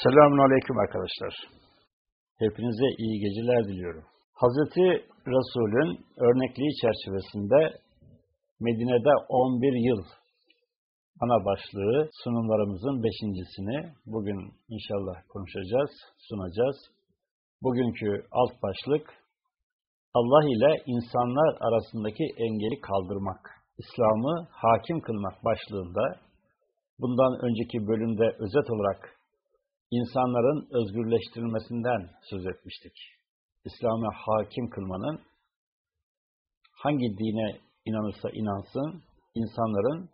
Selamun Aleyküm arkadaşlar. Hepinize iyi geceler diliyorum. Hazreti Resul'ün örnekliği çerçevesinde Medine'de 11 yıl ana başlığı sunumlarımızın beşincisini bugün inşallah konuşacağız, sunacağız. Bugünkü alt başlık Allah ile insanlar arasındaki engeli kaldırmak, İslam'ı hakim kılmak başlığında bundan önceki bölümde özet olarak insanların özgürleştirilmesinden söz etmiştik. İslam'a hakim kılmanın hangi dine inanırsa inansın, insanların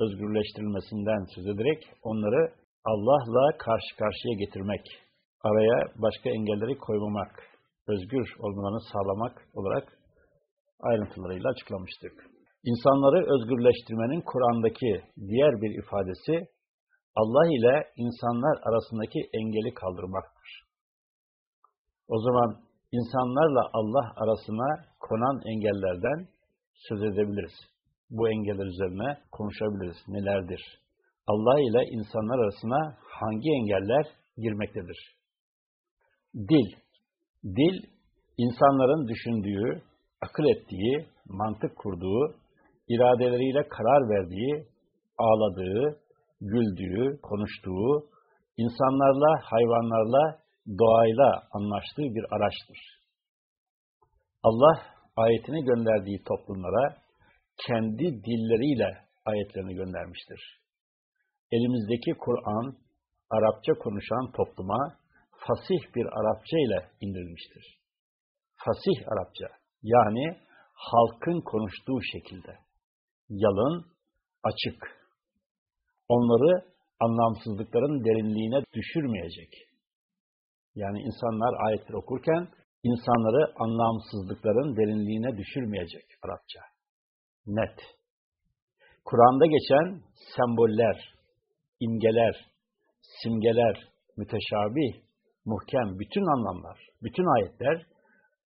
özgürleştirilmesinden söz ederek onları Allah'la karşı karşıya getirmek, araya başka engelleri koymamak, özgür olmalarını sağlamak olarak ayrıntılarıyla açıklamıştık. İnsanları özgürleştirmenin Kur'an'daki diğer bir ifadesi Allah ile insanlar arasındaki engeli kaldırmaktır. O zaman insanlarla Allah arasına konan engellerden söz edebiliriz. Bu engeller üzerine konuşabiliriz. Nelerdir? Allah ile insanlar arasına hangi engeller girmektedir? Dil. Dil, insanların düşündüğü, akıl ettiği, mantık kurduğu, iradeleriyle karar verdiği, ağladığı, güldüğü, konuştuğu, insanlarla, hayvanlarla, doğayla anlaştığı bir araçtır. Allah ayetini gönderdiği toplumlara kendi dilleriyle ayetlerini göndermiştir. Elimizdeki Kur'an, Arapça konuşan topluma fasih bir Arapça ile indirilmiştir. Fasih Arapça, yani halkın konuştuğu şekilde. Yalın, açık, onları anlamsızlıkların derinliğine düşürmeyecek. Yani insanlar ayetleri okurken insanları anlamsızlıkların derinliğine düşürmeyecek Arapça. Net. Kur'an'da geçen semboller, imgeler, simgeler, müteşabih, muhkem, bütün anlamlar, bütün ayetler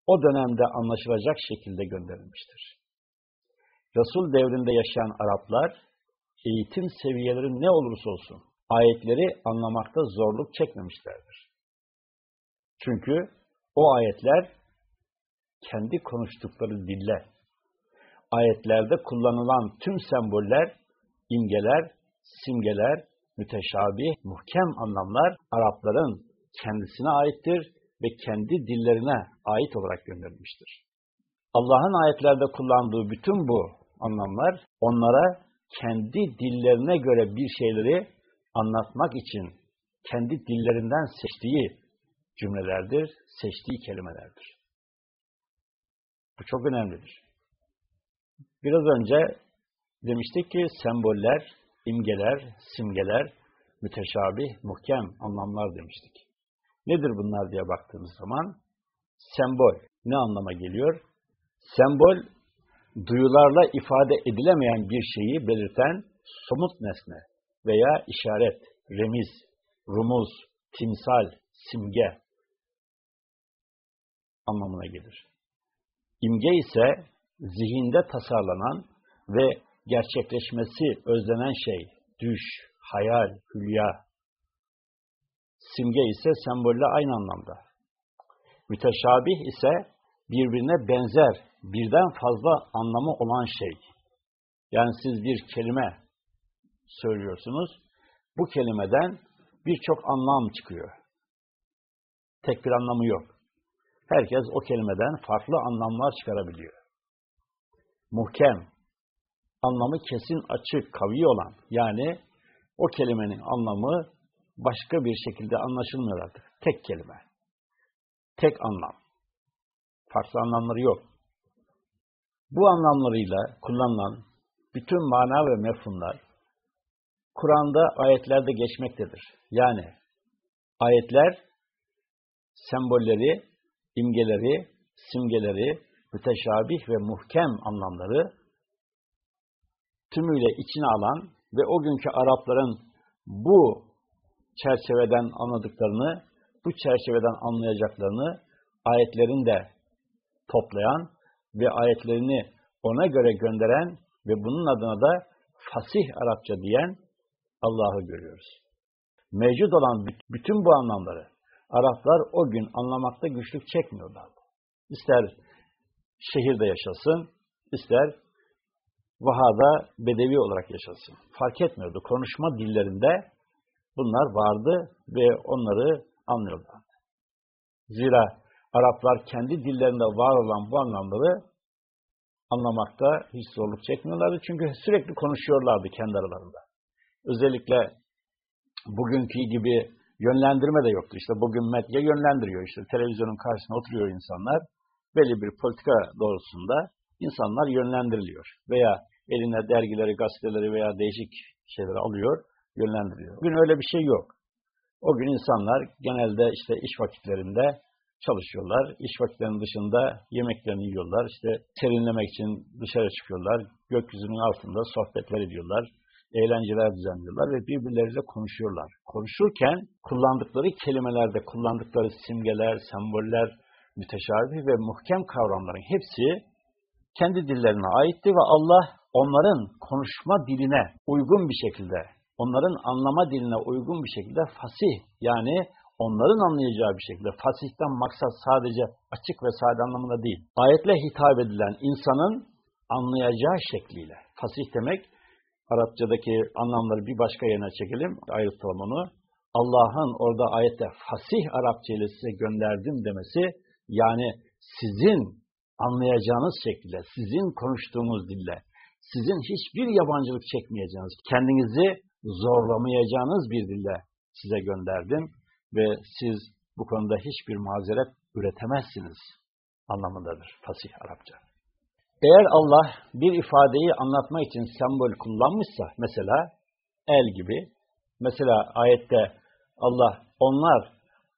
o dönemde anlaşılacak şekilde gönderilmiştir. Resul devrinde yaşayan Araplar eğitim seviyeleri ne olursa olsun ayetleri anlamakta zorluk çekmemişlerdir. Çünkü o ayetler kendi konuştukları dille, ayetlerde kullanılan tüm semboller, imgeler, simgeler, müteşabih, muhkem anlamlar Arapların kendisine aittir ve kendi dillerine ait olarak gönderilmiştir. Allah'ın ayetlerde kullandığı bütün bu anlamlar onlara kendi dillerine göre bir şeyleri anlatmak için kendi dillerinden seçtiği cümlelerdir, seçtiği kelimelerdir. Bu çok önemlidir. Biraz önce demiştik ki semboller, imgeler, simgeler, müteşabih, muhkem anlamlar demiştik. Nedir bunlar diye baktığımız zaman sembol ne anlama geliyor? Sembol duyularla ifade edilemeyen bir şeyi belirten somut nesne veya işaret, remiz, rumuz, timsal, simge anlamına gelir. İmge ise zihinde tasarlanan ve gerçekleşmesi özlenen şey, düş, hayal, hülya. Simge ise sembolle aynı anlamda. Müteşabih ise birbirine benzer, birden fazla anlamı olan şey. Yani siz bir kelime söylüyorsunuz, bu kelimeden birçok anlam çıkıyor. Tek bir anlamı yok. Herkes o kelimeden farklı anlamlar çıkarabiliyor. Muhkem, anlamı kesin açık, kavi olan, yani o kelimenin anlamı başka bir şekilde anlaşılmıyor artık. Tek kelime. Tek anlam. Farklı anlamları yok. Bu anlamlarıyla kullanılan bütün mana ve mefhumlar Kur'an'da ayetlerde geçmektedir. Yani ayetler sembolleri, imgeleri, simgeleri, müteşabih ve muhkem anlamları tümüyle içine alan ve o günkü Arapların bu çerçeveden anladıklarını, bu çerçeveden anlayacaklarını ayetlerin de toplayan ve ayetlerini ona göre gönderen ve bunun adına da fasih Arapça diyen Allah'ı görüyoruz. mevcut olan bütün bu anlamları Araplar o gün anlamakta güçlük çekmiyorlardı. İster şehirde yaşasın, ister vahada bedevi olarak yaşasın. Fark etmiyordu. Konuşma dillerinde bunlar vardı ve onları anlıyorlardı. Zira Araplar kendi dillerinde var olan bu anlamları anlamakta hiç zorluk çekmiyorlardı. Çünkü sürekli konuşuyorlardı kendi aralarında. Özellikle bugünkü gibi yönlendirme de yoktu. İşte bugün medya yönlendiriyor. İşte televizyonun karşısına oturuyor insanlar. Belli bir politika doğrultusunda insanlar yönlendiriliyor. Veya eline dergileri, gazeteleri veya değişik şeyleri alıyor, yönlendiriyor. Bugün öyle bir şey yok. O gün insanlar genelde işte iş vakitlerinde çalışıyorlar. İş vakitlerinin dışında yemeklerini yiyorlar. İşte serinlemek için dışarı çıkıyorlar. Gökyüzünün altında sohbetler ediyorlar. Eğlenceler düzenliyorlar ve birbirleriyle konuşuyorlar. Konuşurken kullandıkları kelimelerde kullandıkları simgeler, semboller, müteşabih ve muhkem kavramların hepsi kendi dillerine aitti ve Allah onların konuşma diline uygun bir şekilde, onların anlama diline uygun bir şekilde fasih yani onların anlayacağı bir şekilde fasihten maksat sadece açık ve sade anlamında değil. Ayetle hitap edilen insanın anlayacağı şekliyle. Fasih demek Arapçadaki anlamları bir başka yerine çekelim, ayrıtalım onu. Allah'ın orada ayette fasih Arapça ile size gönderdim demesi, yani sizin anlayacağınız şekilde, sizin konuştuğunuz dille, sizin hiçbir yabancılık çekmeyeceğiniz, kendinizi zorlamayacağınız bir dille size gönderdim ve siz bu konuda hiçbir mazeret üretemezsiniz anlamındadır fasih Arapça. Eğer Allah bir ifadeyi anlatmak için sembol kullanmışsa, mesela el gibi, mesela ayette Allah, onlar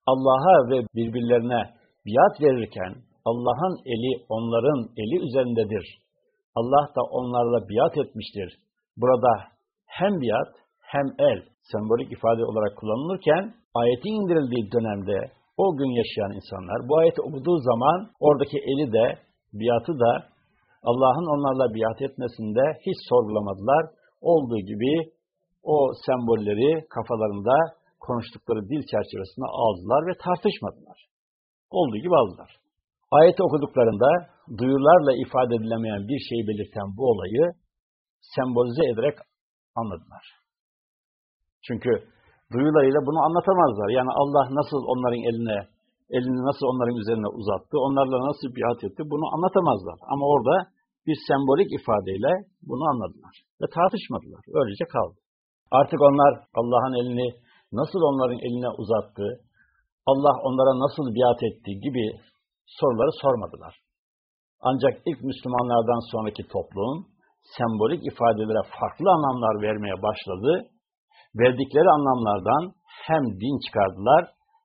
Allah'a ve birbirlerine biat verirken, Allah'ın eli onların eli üzerindedir. Allah da onlarla biat etmiştir. Burada hem biat hem el sembolik ifade olarak kullanılırken, ayetin indirildiği dönemde o gün yaşayan insanlar bu ayeti okuduğu zaman oradaki eli de, biatı da Allah'ın onlarla biat etmesinde hiç sorgulamadılar. Olduğu gibi o sembolleri kafalarında konuştukları dil çerçevesinde aldılar ve tartışmadılar. Olduğu gibi aldılar. Ayeti okuduklarında duyularla ifade edilemeyen bir şeyi belirten bu olayı sembolize ederek anladılar. Çünkü duyularıyla bunu anlatamazlar. Yani Allah nasıl onların eline, elini nasıl onların üzerine uzattı, onlarla nasıl biat etti bunu anlatamazlar. Ama orada bir sembolik ifadeyle bunu anladılar ve tartışmadılar. Öylece kaldı. Artık onlar Allah'ın elini nasıl onların eline uzattı, Allah onlara nasıl biat etti gibi soruları sormadılar. Ancak ilk Müslümanlardan sonraki toplum sembolik ifadelere farklı anlamlar vermeye başladı. Verdikleri anlamlardan hem din çıkardılar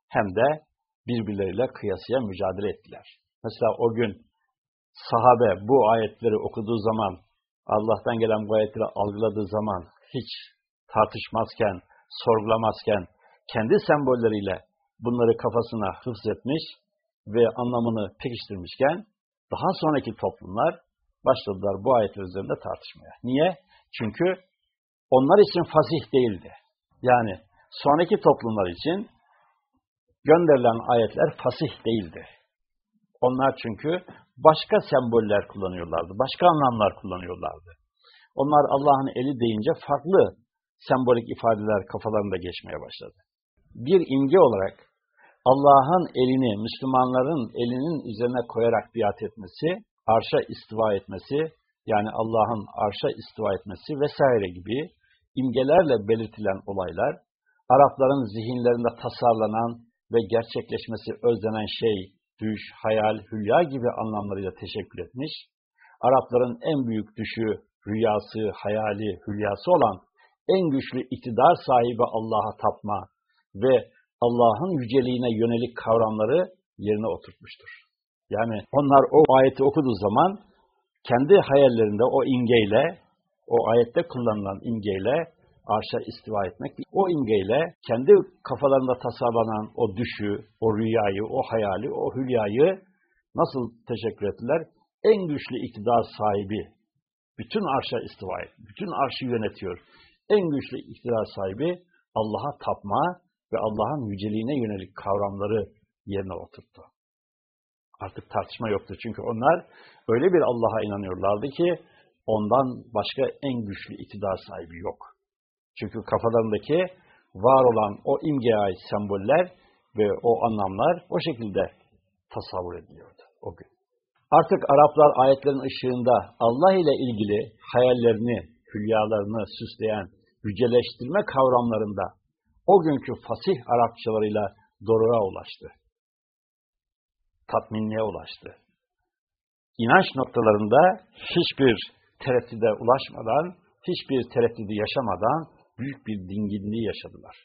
hem de birbirleriyle kıyasıya mücadele ettiler. Mesela o gün sahabe bu ayetleri okuduğu zaman, Allah'tan gelen bu ayetleri algıladığı zaman hiç tartışmazken, sorgulamazken, kendi sembolleriyle bunları kafasına hıfz etmiş ve anlamını pekiştirmişken, daha sonraki toplumlar başladılar bu ayetler üzerinde tartışmaya. Niye? Çünkü onlar için fasih değildi. Yani sonraki toplumlar için gönderilen ayetler fasih değildi. Onlar çünkü başka semboller kullanıyorlardı, başka anlamlar kullanıyorlardı. Onlar Allah'ın eli deyince farklı sembolik ifadeler kafalarında geçmeye başladı. Bir imge olarak Allah'ın elini Müslümanların elinin üzerine koyarak biat etmesi, arşa istiva etmesi, yani Allah'ın arşa istiva etmesi vesaire gibi imgelerle belirtilen olaylar, Arapların zihinlerinde tasarlanan ve gerçekleşmesi özlenen şey, düş, hayal, hülya gibi anlamlarıyla teşekkür etmiş, Arapların en büyük düşü, rüyası, hayali, hülyası olan en güçlü iktidar sahibi Allah'a tapma ve Allah'ın yüceliğine yönelik kavramları yerine oturtmuştur. Yani onlar o ayeti okuduğu zaman kendi hayallerinde o imgeyle, o ayette kullanılan imgeyle arşa istiva etmek, o imgeyle kendi kafalarında tasarlanan o düşü, o rüyayı, o hayali, o hülyayı nasıl teşekkür ettiler? En güçlü iktidar sahibi, bütün arşa istiva et, bütün arşı yönetiyor. En güçlü iktidar sahibi Allah'a tapma ve Allah'ın yüceliğine yönelik kavramları yerine oturttu. Artık tartışma yoktu çünkü onlar öyle bir Allah'a inanıyorlardı ki ondan başka en güçlü iktidar sahibi yok. Çünkü kafalarındaki var olan o imgeye ait semboller ve o anlamlar o şekilde tasavvur ediliyordu o gün. Artık Araplar ayetlerin ışığında Allah ile ilgili hayallerini, hülyalarını süsleyen yüceleştirme kavramlarında o günkü fasih Arapçalarıyla doruğa ulaştı. Tatminliğe ulaştı. İnanç noktalarında hiçbir tereddüde ulaşmadan, hiçbir tereddüdü yaşamadan büyük bir dinginliği yaşadılar.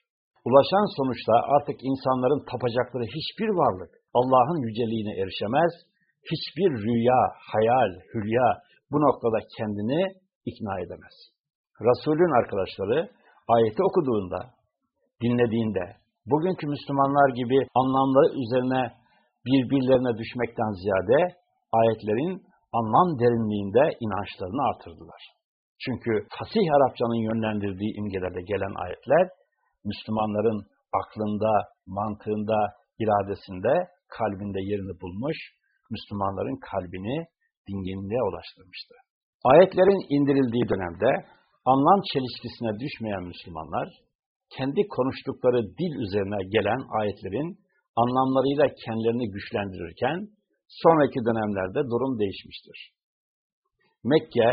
Ulaşan sonuçta artık insanların tapacakları hiçbir varlık Allah'ın yüceliğine erişemez, hiçbir rüya, hayal, hülya bu noktada kendini ikna edemez. Resulün arkadaşları ayeti okuduğunda, dinlediğinde, bugünkü Müslümanlar gibi anlamları üzerine birbirlerine düşmekten ziyade ayetlerin anlam derinliğinde inançlarını artırdılar. Çünkü fasih Arapçanın yönlendirdiği imgelerde gelen ayetler, Müslümanların aklında, mantığında, iradesinde, kalbinde yerini bulmuş, Müslümanların kalbini dinginliğe ulaştırmıştı. Ayetlerin indirildiği dönemde anlam çelişkisine düşmeyen Müslümanlar, kendi konuştukları dil üzerine gelen ayetlerin anlamlarıyla kendilerini güçlendirirken, sonraki dönemlerde durum değişmiştir. Mekke,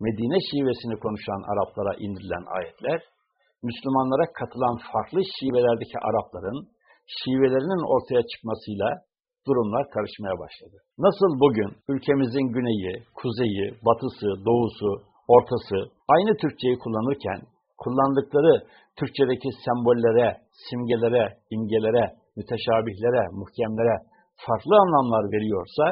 Medine şivesini konuşan Araplara indirilen ayetler, Müslümanlara katılan farklı şivelerdeki Arapların şivelerinin ortaya çıkmasıyla durumlar karışmaya başladı. Nasıl bugün ülkemizin güneyi, kuzeyi, batısı, doğusu, ortası aynı Türkçeyi kullanırken kullandıkları Türkçedeki sembollere, simgelere, imgelere, müteşabihlere, muhkemlere farklı anlamlar veriyorsa,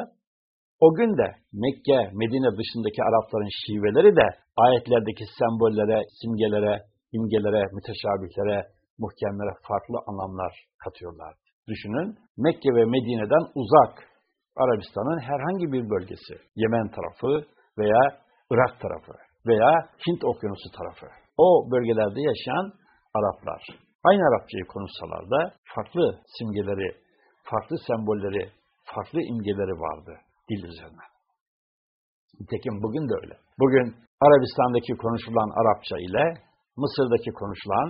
o gün de Mekke, Medine dışındaki Arapların şiveleri de ayetlerdeki sembollere, simgelere, imgelere, müteşabihlere, muhkemlere farklı anlamlar katıyorlar. Düşünün, Mekke ve Medine'den uzak Arabistan'ın herhangi bir bölgesi, Yemen tarafı veya Irak tarafı veya Hint okyanusu tarafı. O bölgelerde yaşayan Araplar, aynı Arapçayı konuşsalar da farklı simgeleri, farklı sembolleri, farklı imgeleri vardı dil üzerine. Nitekim bugün de öyle. Bugün Arabistan'daki konuşulan Arapça ile Mısır'daki konuşulan,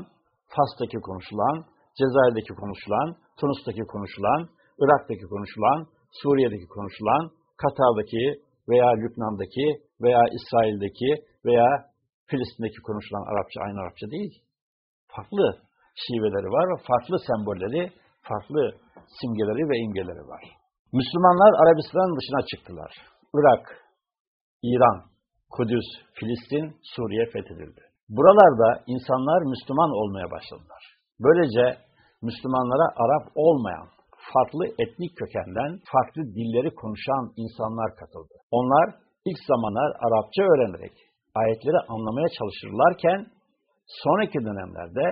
Fas'taki konuşulan, Cezayir'deki konuşulan, Tunus'taki konuşulan, Irak'taki konuşulan, Suriye'deki konuşulan, Katar'daki veya Lübnan'daki veya İsrail'deki veya Filistin'deki konuşulan Arapça aynı Arapça değil. Farklı şiveleri var ve farklı sembolleri, farklı simgeleri ve imgeleri var. Müslümanlar Arabistan'ın dışına çıktılar. Irak, İran, Kudüs, Filistin, Suriye fethedildi. Buralarda insanlar Müslüman olmaya başladılar. Böylece Müslümanlara Arap olmayan, farklı etnik kökenden, farklı dilleri konuşan insanlar katıldı. Onlar ilk zamanlar Arapça öğrenerek ayetleri anlamaya çalışırlarken, sonraki dönemlerde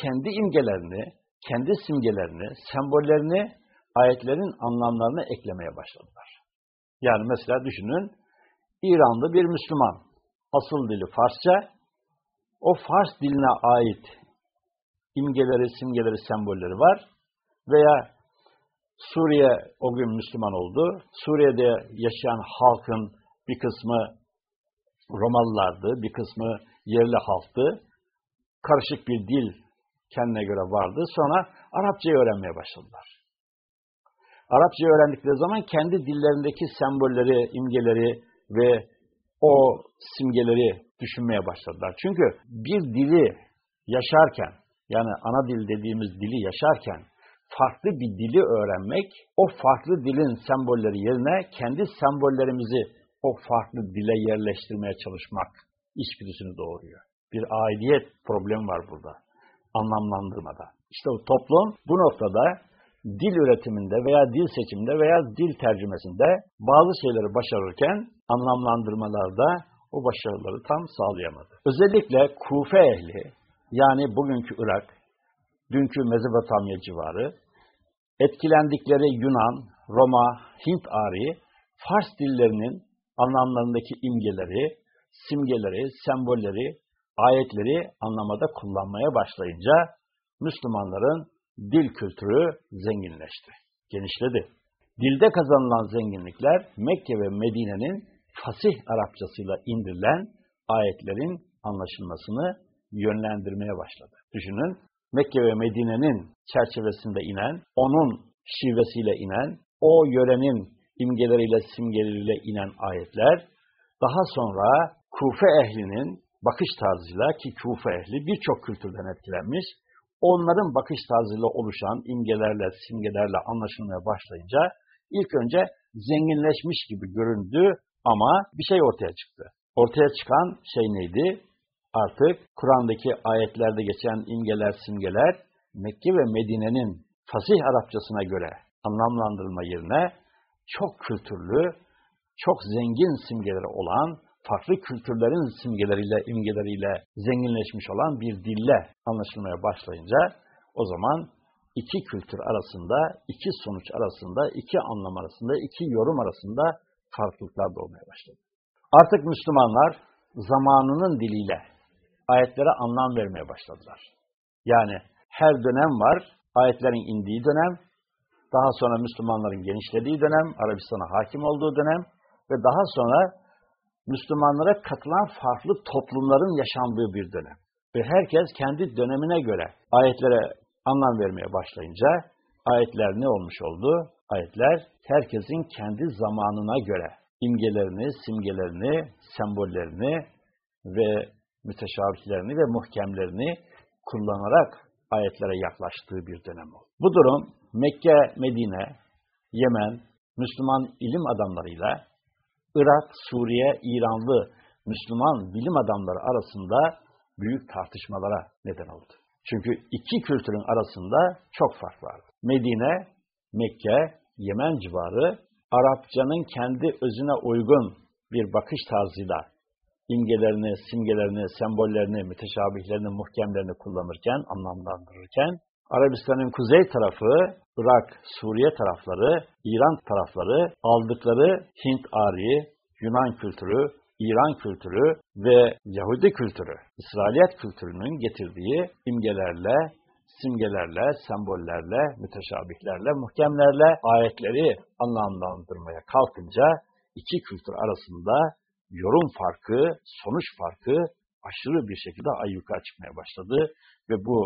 kendi imgelerini, kendi simgelerini, sembollerini ayetlerin anlamlarına eklemeye başladılar. Yani mesela düşünün, İranlı bir Müslüman, asıl dili Farsça, o Fars diline ait imgeleri, simgeleri, sembolleri var veya Suriye o gün Müslüman oldu. Suriye'de yaşayan halkın bir kısmı Romalılardı, bir kısmı yerli halktı. Karışık bir dil kendine göre vardı. Sonra Arapçayı öğrenmeye başladılar. Arapçayı öğrendikleri zaman kendi dillerindeki sembolleri, imgeleri ve o simgeleri düşünmeye başladılar. Çünkü bir dili yaşarken, yani ana dil dediğimiz dili yaşarken, farklı bir dili öğrenmek, o farklı dilin sembolleri yerine kendi sembollerimizi o farklı dile yerleştirmeye çalışmak içgüdüsünü doğuruyor. Bir aidiyet problemi var burada. Anlamlandırmada. İşte o toplum bu noktada dil üretiminde veya dil seçiminde veya dil tercümesinde bazı şeyleri başarırken anlamlandırmalarda o başarıları tam sağlayamadı. Özellikle Kufe ehli yani bugünkü Irak, dünkü Mezopotamya civarı etkilendikleri Yunan, Roma, Hint ari, Fars dillerinin anlamlarındaki imgeleri, simgeleri, sembolleri, ayetleri anlamada kullanmaya başlayınca Müslümanların dil kültürü zenginleşti, genişledi. Dilde kazanılan zenginlikler Mekke ve Medine'nin fasih Arapçasıyla indirilen ayetlerin anlaşılmasını yönlendirmeye başladı. Düşünün, Mekke ve Medine'nin çerçevesinde inen, onun şivesiyle inen, o yörenin imgeleriyle, simgeleriyle inen ayetler, daha sonra Kufe ehlinin bakış tarzıyla ki Kufe ehli birçok kültürden etkilenmiş, onların bakış tarzıyla oluşan imgelerle, simgelerle anlaşılmaya başlayınca ilk önce zenginleşmiş gibi göründü ama bir şey ortaya çıktı. Ortaya çıkan şey neydi? Artık Kur'an'daki ayetlerde geçen imgeler, simgeler Mekke ve Medine'nin fasih Arapçasına göre anlamlandırılma yerine çok kültürlü, çok zengin simgeleri olan, farklı kültürlerin simgeleriyle, imgeleriyle zenginleşmiş olan bir dille anlaşılmaya başlayınca o zaman iki kültür arasında, iki sonuç arasında, iki anlam arasında, iki yorum arasında farklılıklar doğmaya başladı. Artık Müslümanlar zamanının diliyle ayetlere anlam vermeye başladılar. Yani her dönem var, ayetlerin indiği dönem, daha sonra Müslümanların genişlediği dönem, Arabistan'a hakim olduğu dönem ve daha sonra Müslümanlara katılan farklı toplumların yaşandığı bir dönem. Ve herkes kendi dönemine göre ayetlere anlam vermeye başlayınca ayetler ne olmuş oldu? Ayetler herkesin kendi zamanına göre imgelerini, simgelerini, sembollerini ve müteşabihlerini ve muhkemlerini kullanarak ayetlere yaklaştığı bir dönem oldu. Bu durum Mekke, Medine, Yemen, Müslüman ilim adamlarıyla Irak, Suriye, İranlı Müslüman bilim adamları arasında büyük tartışmalara neden oldu. Çünkü iki kültürün arasında çok fark vardı. Medine, Mekke, Yemen civarı Arapçanın kendi özüne uygun bir bakış tarzıyla imgelerini, simgelerini, sembollerini, müteşabihlerini, muhkemlerini kullanırken, anlamlandırırken, Arabistan'ın kuzey tarafı, Irak, Suriye tarafları, İran tarafları aldıkları Hint ariği, Yunan kültürü, İran kültürü ve Yahudi kültürü, İsrailiyet kültürünün getirdiği imgelerle, simgelerle, sembollerle, müteşabihlerle, muhkemlerle ayetleri anlamlandırmaya kalkınca iki kültür arasında yorum farkı, sonuç farkı aşırı bir şekilde ayyuka çıkmaya başladı ve bu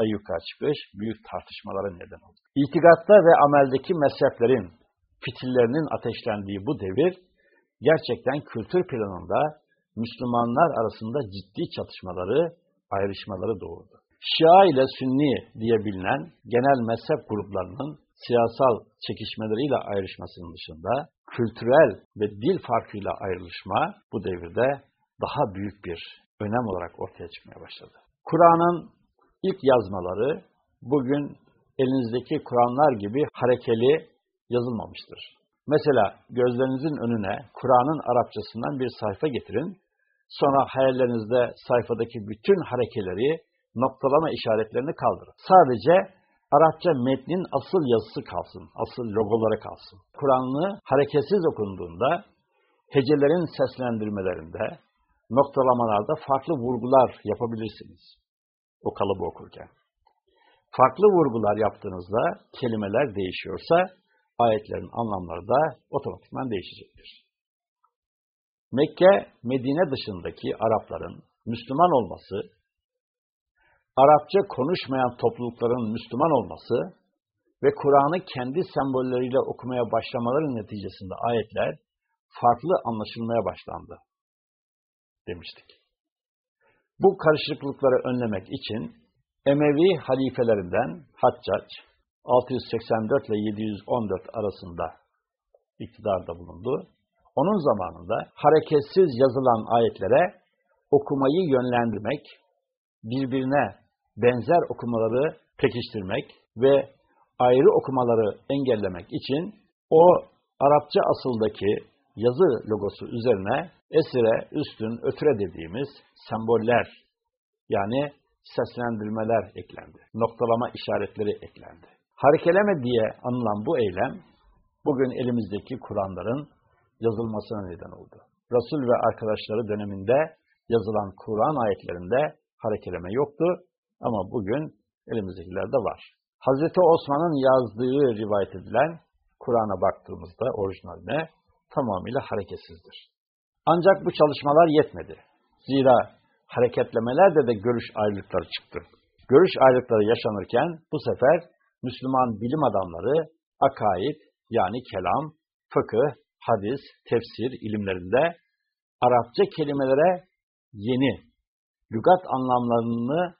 ayyuka çıkış büyük tartışmalara neden oldu. İtikatta ve ameldeki mezheplerin fitillerinin ateşlendiği bu devir gerçekten kültür planında Müslümanlar arasında ciddi çatışmaları, ayrışmaları doğurdu. Şia ile Sünni diye bilinen genel mezhep gruplarının siyasal çekişmeleriyle ayrışmasının dışında kültürel ve dil farkıyla ayrılışma bu devirde daha büyük bir önem olarak ortaya çıkmaya başladı. Kur'an'ın ilk yazmaları bugün elinizdeki Kur'anlar gibi harekeli yazılmamıştır. Mesela gözlerinizin önüne Kur'an'ın Arapçasından bir sayfa getirin, sonra hayallerinizde sayfadaki bütün harekeleri, noktalama işaretlerini kaldırın. Sadece Arapça metnin asıl yazısı kalsın, asıl logoları kalsın. Kur'an'ı hareketsiz okunduğunda, hecelerin seslendirmelerinde, noktalamalarda farklı vurgular yapabilirsiniz. O kalıbı okurken. Farklı vurgular yaptığınızda kelimeler değişiyorsa, ayetlerin anlamları da otomatikman değişecektir. Mekke, Medine dışındaki Arapların Müslüman olması, Arapça konuşmayan toplulukların Müslüman olması ve Kur'an'ı kendi sembolleriyle okumaya başlamaların neticesinde ayetler farklı anlaşılmaya başlandı demiştik. Bu karışıklıkları önlemek için Emevi halifelerinden Haccac 684 ile 714 arasında iktidarda bulundu. Onun zamanında hareketsiz yazılan ayetlere okumayı yönlendirmek, birbirine benzer okumaları pekiştirmek ve ayrı okumaları engellemek için o Arapça asıldaki yazı logosu üzerine esire, üstün, ötüre dediğimiz semboller yani seslendirmeler eklendi. Noktalama işaretleri eklendi. Harekeleme diye anılan bu eylem bugün elimizdeki Kur'anların yazılmasına neden oldu. Resul ve arkadaşları döneminde yazılan Kur'an ayetlerinde harekeleme yoktu ama bugün Elimizdekilerde var. Hazreti Osman'ın yazdığı rivayet edilen Kur'an'a baktığımızda orijinaline tamamıyla hareketsizdir. Ancak bu çalışmalar yetmedi. Zira hareketlemelerde de görüş ayrılıkları çıktı. Görüş ayrılıkları yaşanırken bu sefer Müslüman bilim adamları akaid yani kelam, fıkıh, hadis, tefsir ilimlerinde Arapça kelimelere yeni, lügat anlamlarını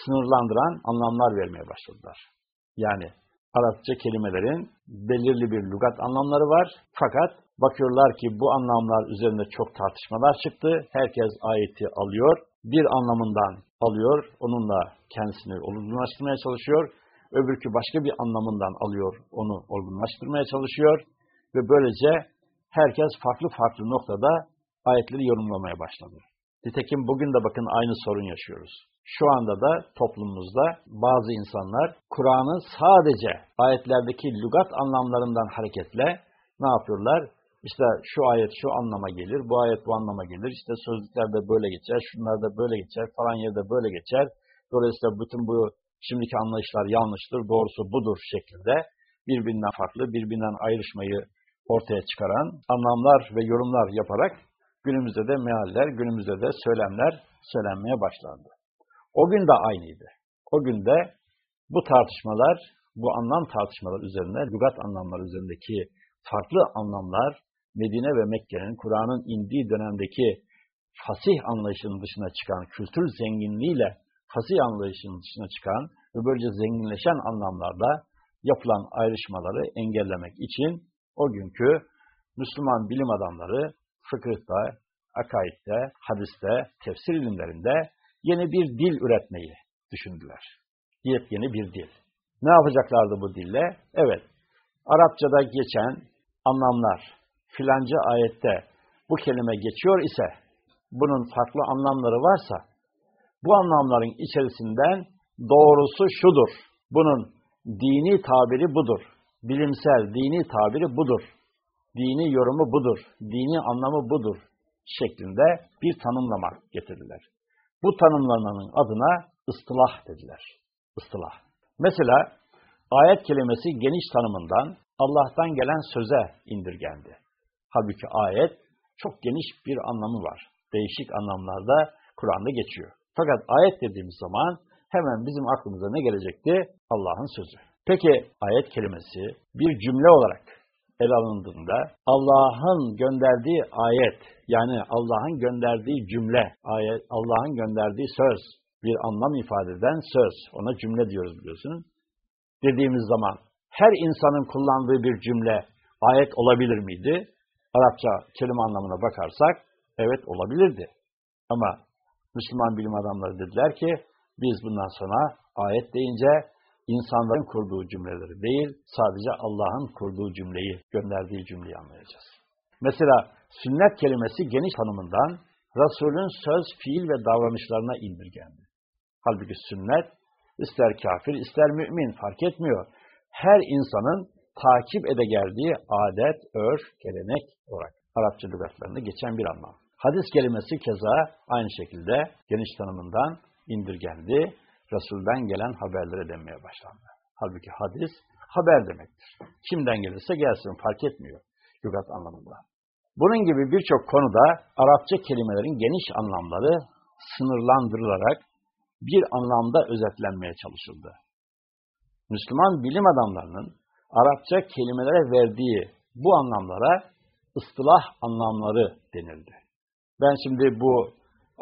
sınırlandıran anlamlar vermeye başladılar. Yani Arapça kelimelerin belirli bir lügat anlamları var. Fakat bakıyorlar ki bu anlamlar üzerinde çok tartışmalar çıktı. Herkes ayeti alıyor, bir anlamından alıyor, onunla kendisini olgunlaştırmaya çalışıyor. Öbürkü başka bir anlamından alıyor, onu olgunlaştırmaya çalışıyor. Ve böylece herkes farklı farklı noktada ayetleri yorumlamaya başladı. Nitekim bugün de bakın aynı sorun yaşıyoruz. Şu anda da toplumumuzda bazı insanlar Kur'an'ı sadece ayetlerdeki lügat anlamlarından hareketle ne yapıyorlar? İşte şu ayet şu anlama gelir, bu ayet bu anlama gelir, işte sözlüklerde böyle geçer, şunlarda böyle geçer, falan yerde böyle geçer. Dolayısıyla bütün bu şimdiki anlayışlar yanlıştır, doğrusu budur şeklinde birbirinden farklı, birbirinden ayrışmayı ortaya çıkaran anlamlar ve yorumlar yaparak günümüzde de mealler, günümüzde de söylemler söylenmeye başlandı. O gün de aynıydı. O gün de bu tartışmalar, bu anlam tartışmalar üzerine, lügat anlamlar üzerindeki farklı anlamlar, Medine ve Mekke'nin Kur'an'ın indiği dönemdeki fasih anlayışının dışına çıkan, kültür zenginliğiyle fasih anlayışının dışına çıkan ve böylece zenginleşen anlamlarda yapılan ayrışmaları engellemek için o günkü Müslüman bilim adamları fıkıhta, akaidde, hadiste, tefsir ilimlerinde yeni bir dil üretmeyi düşündüler. Yepyeni bir dil. Ne yapacaklardı bu dille? Evet, Arapçada geçen anlamlar filanca ayette bu kelime geçiyor ise, bunun farklı anlamları varsa, bu anlamların içerisinden doğrusu şudur. Bunun dini tabiri budur. Bilimsel dini tabiri budur. Dini yorumu budur. Dini anlamı budur şeklinde bir tanımlama getirdiler. Bu tanımlamanın adına ıstılah dediler. Istılah. Mesela ayet kelimesi geniş tanımından Allah'tan gelen söze indirgendi. Halbuki ayet çok geniş bir anlamı var. Değişik anlamlarda Kur'an'da geçiyor. Fakat ayet dediğimiz zaman hemen bizim aklımıza ne gelecekti? Allah'ın sözü. Peki ayet kelimesi bir cümle olarak ele alındığında Allah'ın gönderdiği ayet yani Allah'ın gönderdiği cümle, ayet, Allah'ın gönderdiği söz, bir anlam ifade eden söz, ona cümle diyoruz biliyorsun. Dediğimiz zaman her insanın kullandığı bir cümle ayet olabilir miydi? Arapça kelime anlamına bakarsak evet olabilirdi. Ama Müslüman bilim adamları dediler ki biz bundan sonra ayet deyince insanların kurduğu cümleleri değil, sadece Allah'ın kurduğu cümleyi, gönderdiği cümleyi anlayacağız. Mesela sünnet kelimesi geniş tanımından Resulün söz, fiil ve davranışlarına indirgendi. Halbuki sünnet ister kafir ister mümin fark etmiyor. Her insanın takip ede geldiği adet, örf, gelenek olarak Arapça lügatlarında geçen bir anlam. Hadis kelimesi keza aynı şekilde geniş tanımından indirgendi. Resul'den gelen haberlere denmeye başlandı. Halbuki hadis haber demektir. Kimden gelirse gelsin fark etmiyor lügat anlamında. Bunun gibi birçok konuda Arapça kelimelerin geniş anlamları sınırlandırılarak bir anlamda özetlenmeye çalışıldı. Müslüman bilim adamlarının Arapça kelimelere verdiği bu anlamlara ıstılah anlamları denildi. Ben şimdi bu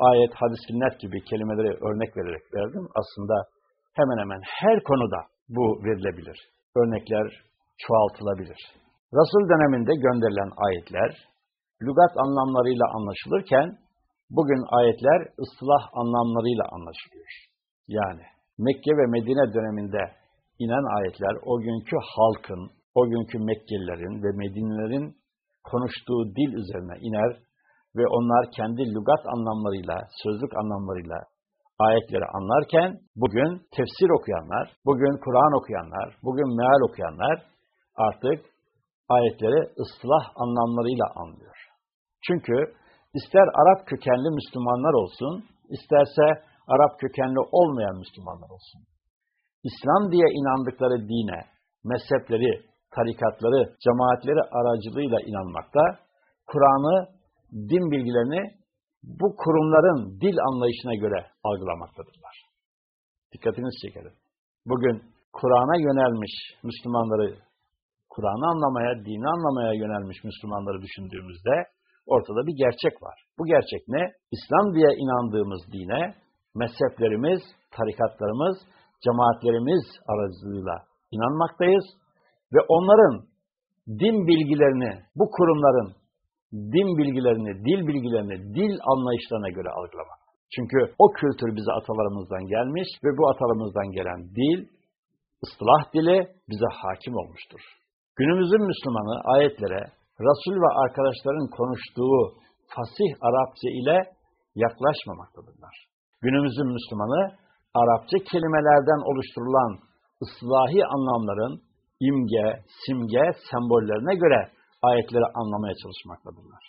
ayet, hadis, sünnet gibi kelimeleri örnek vererek verdim. Aslında hemen hemen her konuda bu verilebilir. Örnekler çoğaltılabilir. Resul döneminde gönderilen ayetler, lügat anlamlarıyla anlaşılırken, bugün ayetler ıslah anlamlarıyla anlaşılıyor. Yani Mekke ve Medine döneminde inen ayetler o günkü halkın, o günkü Mekkelilerin ve Medinelerin konuştuğu dil üzerine iner ve onlar kendi lügat anlamlarıyla, sözlük anlamlarıyla ayetleri anlarken bugün tefsir okuyanlar, bugün Kur'an okuyanlar, bugün meal okuyanlar artık ayetleri ıslah anlamlarıyla anlıyor. Çünkü ister Arap kökenli Müslümanlar olsun, isterse Arap kökenli olmayan Müslümanlar olsun. İslam diye inandıkları dine, mezhepleri, tarikatları, cemaatleri aracılığıyla inanmakta, Kur'an'ı, din bilgilerini bu kurumların dil anlayışına göre algılamaktadırlar. Dikkatinizi çekerim. Bugün Kur'an'a yönelmiş Müslümanları, Kur'an'ı anlamaya, dini anlamaya yönelmiş Müslümanları düşündüğümüzde ortada bir gerçek var. Bu gerçek ne? İslam diye inandığımız dine, mezheplerimiz, tarikatlarımız, cemaatlerimiz aracılığıyla inanmaktayız ve onların din bilgilerini, bu kurumların din bilgilerini, dil bilgilerini, dil anlayışlarına göre algılamak. Çünkü o kültür bize atalarımızdan gelmiş ve bu atalarımızdan gelen dil, ıslah dili bize hakim olmuştur. Günümüzün Müslümanı ayetlere, Resul ve arkadaşların konuştuğu fasih Arapça ile yaklaşmamaktadırlar. Günümüzün Müslümanı, Arapça kelimelerden oluşturulan ıslahi anlamların imge, simge, sembollerine göre ayetleri anlamaya çalışmaktadırlar.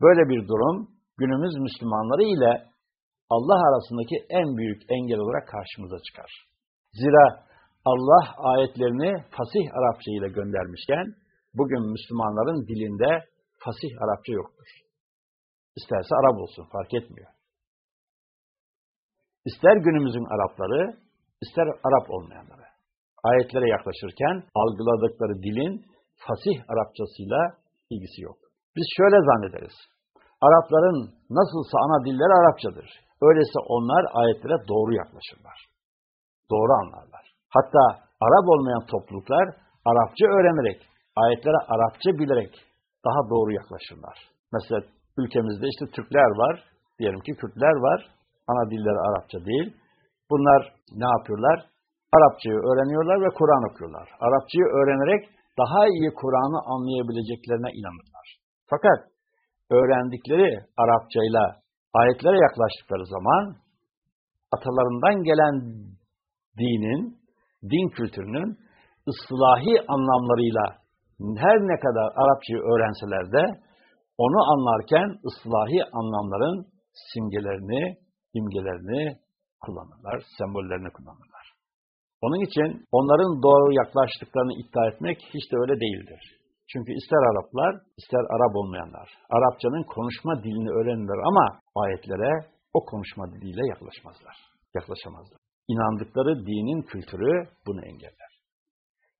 Böyle bir durum günümüz Müslümanları ile Allah arasındaki en büyük engel olarak karşımıza çıkar. Zira Allah ayetlerini fasih Arapça ile göndermişken bugün Müslümanların dilinde fasih Arapça yoktur. İsterse Arap olsun fark etmiyor. İster günümüzün Arapları, ister Arap olmayanları ayetlere yaklaşırken algıladıkları dilin fasih Arapçasıyla ilgisi yok. Biz şöyle zannederiz. Arapların nasılsa ana dilleri Arapçadır. Öyleyse onlar ayetlere doğru yaklaşırlar. Doğru anlarlar. Hatta Arap olmayan topluluklar Arapça öğrenerek, ayetlere Arapça bilerek daha doğru yaklaşırlar. Mesela ülkemizde işte Türkler var, diyelim ki Kürtler var, ana dilleri Arapça değil. Bunlar ne yapıyorlar? Arapçayı öğreniyorlar ve Kur'an okuyorlar. Arapçayı öğrenerek daha iyi Kur'an'ı anlayabileceklerine inanırlar. Fakat öğrendikleri Arapçayla ayetlere yaklaştıkları zaman atalarından gelen dinin, din kültürünün ıslahi anlamlarıyla her ne kadar Arapçayı öğrenseler de onu anlarken ıslahi anlamların simgelerini, imgelerini kullanırlar, sembollerini kullanırlar. Onun için onların doğru yaklaştıklarını iddia etmek hiç de öyle değildir. Çünkü ister Araplar, ister Arap olmayanlar, Arapçanın konuşma dilini öğrenirler ama ayetlere o konuşma diliyle yaklaşmazlar, yaklaşamazlar. İnandıkları dinin kültürü bunu engeller.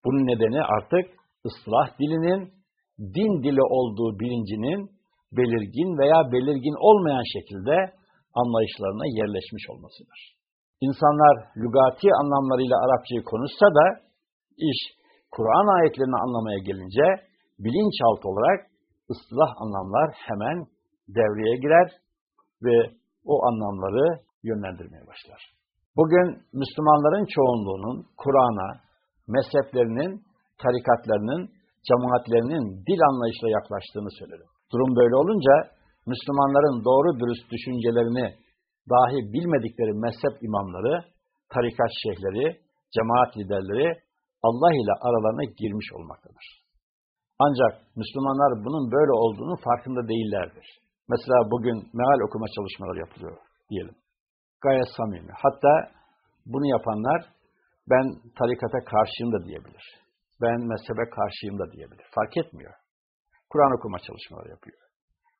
Bunun nedeni artık ıslah dilinin din dili olduğu bilincinin belirgin veya belirgin olmayan şekilde anlayışlarına yerleşmiş olmasıdır. İnsanlar lügati anlamlarıyla Arapçayı konuşsa da iş Kur'an ayetlerini anlamaya gelince bilinçaltı olarak ıslah anlamlar hemen devreye girer ve o anlamları yönlendirmeye başlar. Bugün Müslümanların çoğunluğunun Kur'an'a, mezheplerinin, tarikatlarının, cemaatlerinin dil anlayışla yaklaştığını söylerim. Durum böyle olunca Müslümanların doğru dürüst düşüncelerini dahi bilmedikleri mezhep imamları, tarikat şeyhleri, cemaat liderleri Allah ile aralarına girmiş olmaktadır. Ancak Müslümanlar bunun böyle olduğunu farkında değillerdir. Mesela bugün meal okuma çalışmaları yapılıyor diyelim. Gayet samimi. Hatta bunu yapanlar ben tarikata karşıyım da diyebilir. Ben mezhebe karşıyım da diyebilir. Fark etmiyor. Kur'an okuma çalışmaları yapıyor.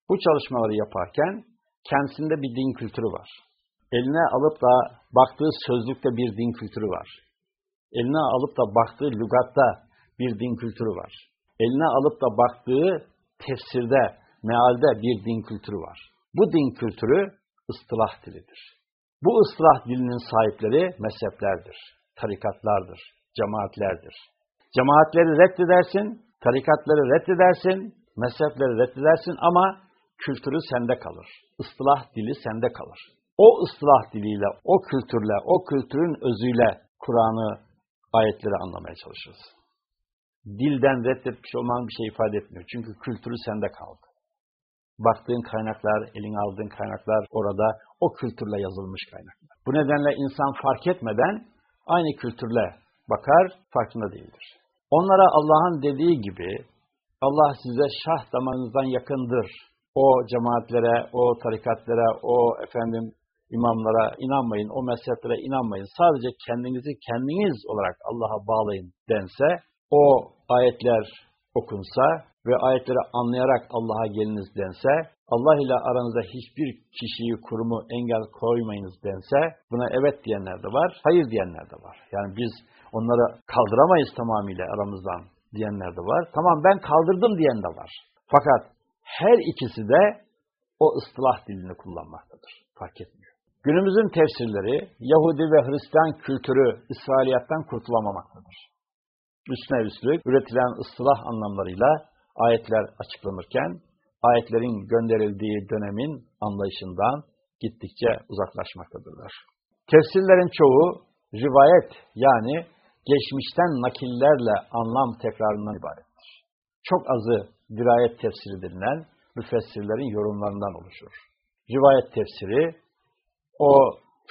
Bu çalışmaları yaparken kendisinde bir din kültürü var. Eline alıp da baktığı sözlükte bir din kültürü var. Eline alıp da baktığı lügatta bir din kültürü var. Eline alıp da baktığı tefsirde, mealde bir din kültürü var. Bu din kültürü ıstılah dilidir. Bu ıslah dilinin sahipleri mezheplerdir, tarikatlardır, cemaatlerdir. Cemaatleri reddedersin, tarikatları reddedersin, mezhepleri reddedersin ama kültürü sende kalır. Islah dili sende kalır. O ıslah diliyle, o kültürle, o kültürün özüyle Kur'an'ı, ayetleri anlamaya çalışırız. Dilden reddetmiş olman bir şey ifade etmiyor. Çünkü kültürü sende kaldı. Baktığın kaynaklar, elin aldığın kaynaklar orada o kültürle yazılmış kaynaklar. Bu nedenle insan fark etmeden aynı kültürle bakar, farkında değildir. Onlara Allah'ın dediği gibi Allah size şah damarınızdan yakındır o cemaatlere, o tarikatlara, o efendim imamlara inanmayın, o mezheplere inanmayın. Sadece kendinizi kendiniz olarak Allah'a bağlayın dense, o ayetler okunsa ve ayetleri anlayarak Allah'a geliniz dense, Allah ile aranızda hiçbir kişiyi, kurumu engel koymayınız dense, buna evet diyenler de var, hayır diyenler de var. Yani biz onları kaldıramayız tamamıyla aramızdan diyenler de var. Tamam ben kaldırdım diyen de var. Fakat her ikisi de o ıslah dilini kullanmaktadır. Fark etmiyor. Günümüzün tefsirleri Yahudi ve Hristiyan kültürü İsrailiyattan kurtulamamaktadır. Üstüne üstlük üretilen ıslah anlamlarıyla ayetler açıklanırken ayetlerin gönderildiği dönemin anlayışından gittikçe uzaklaşmaktadırlar. Tefsirlerin çoğu rivayet yani geçmişten nakillerle anlam tekrarından ibarettir. Çok azı dirayet tefsiri denilen müfessirlerin yorumlarından oluşur. Rivayet tefsiri o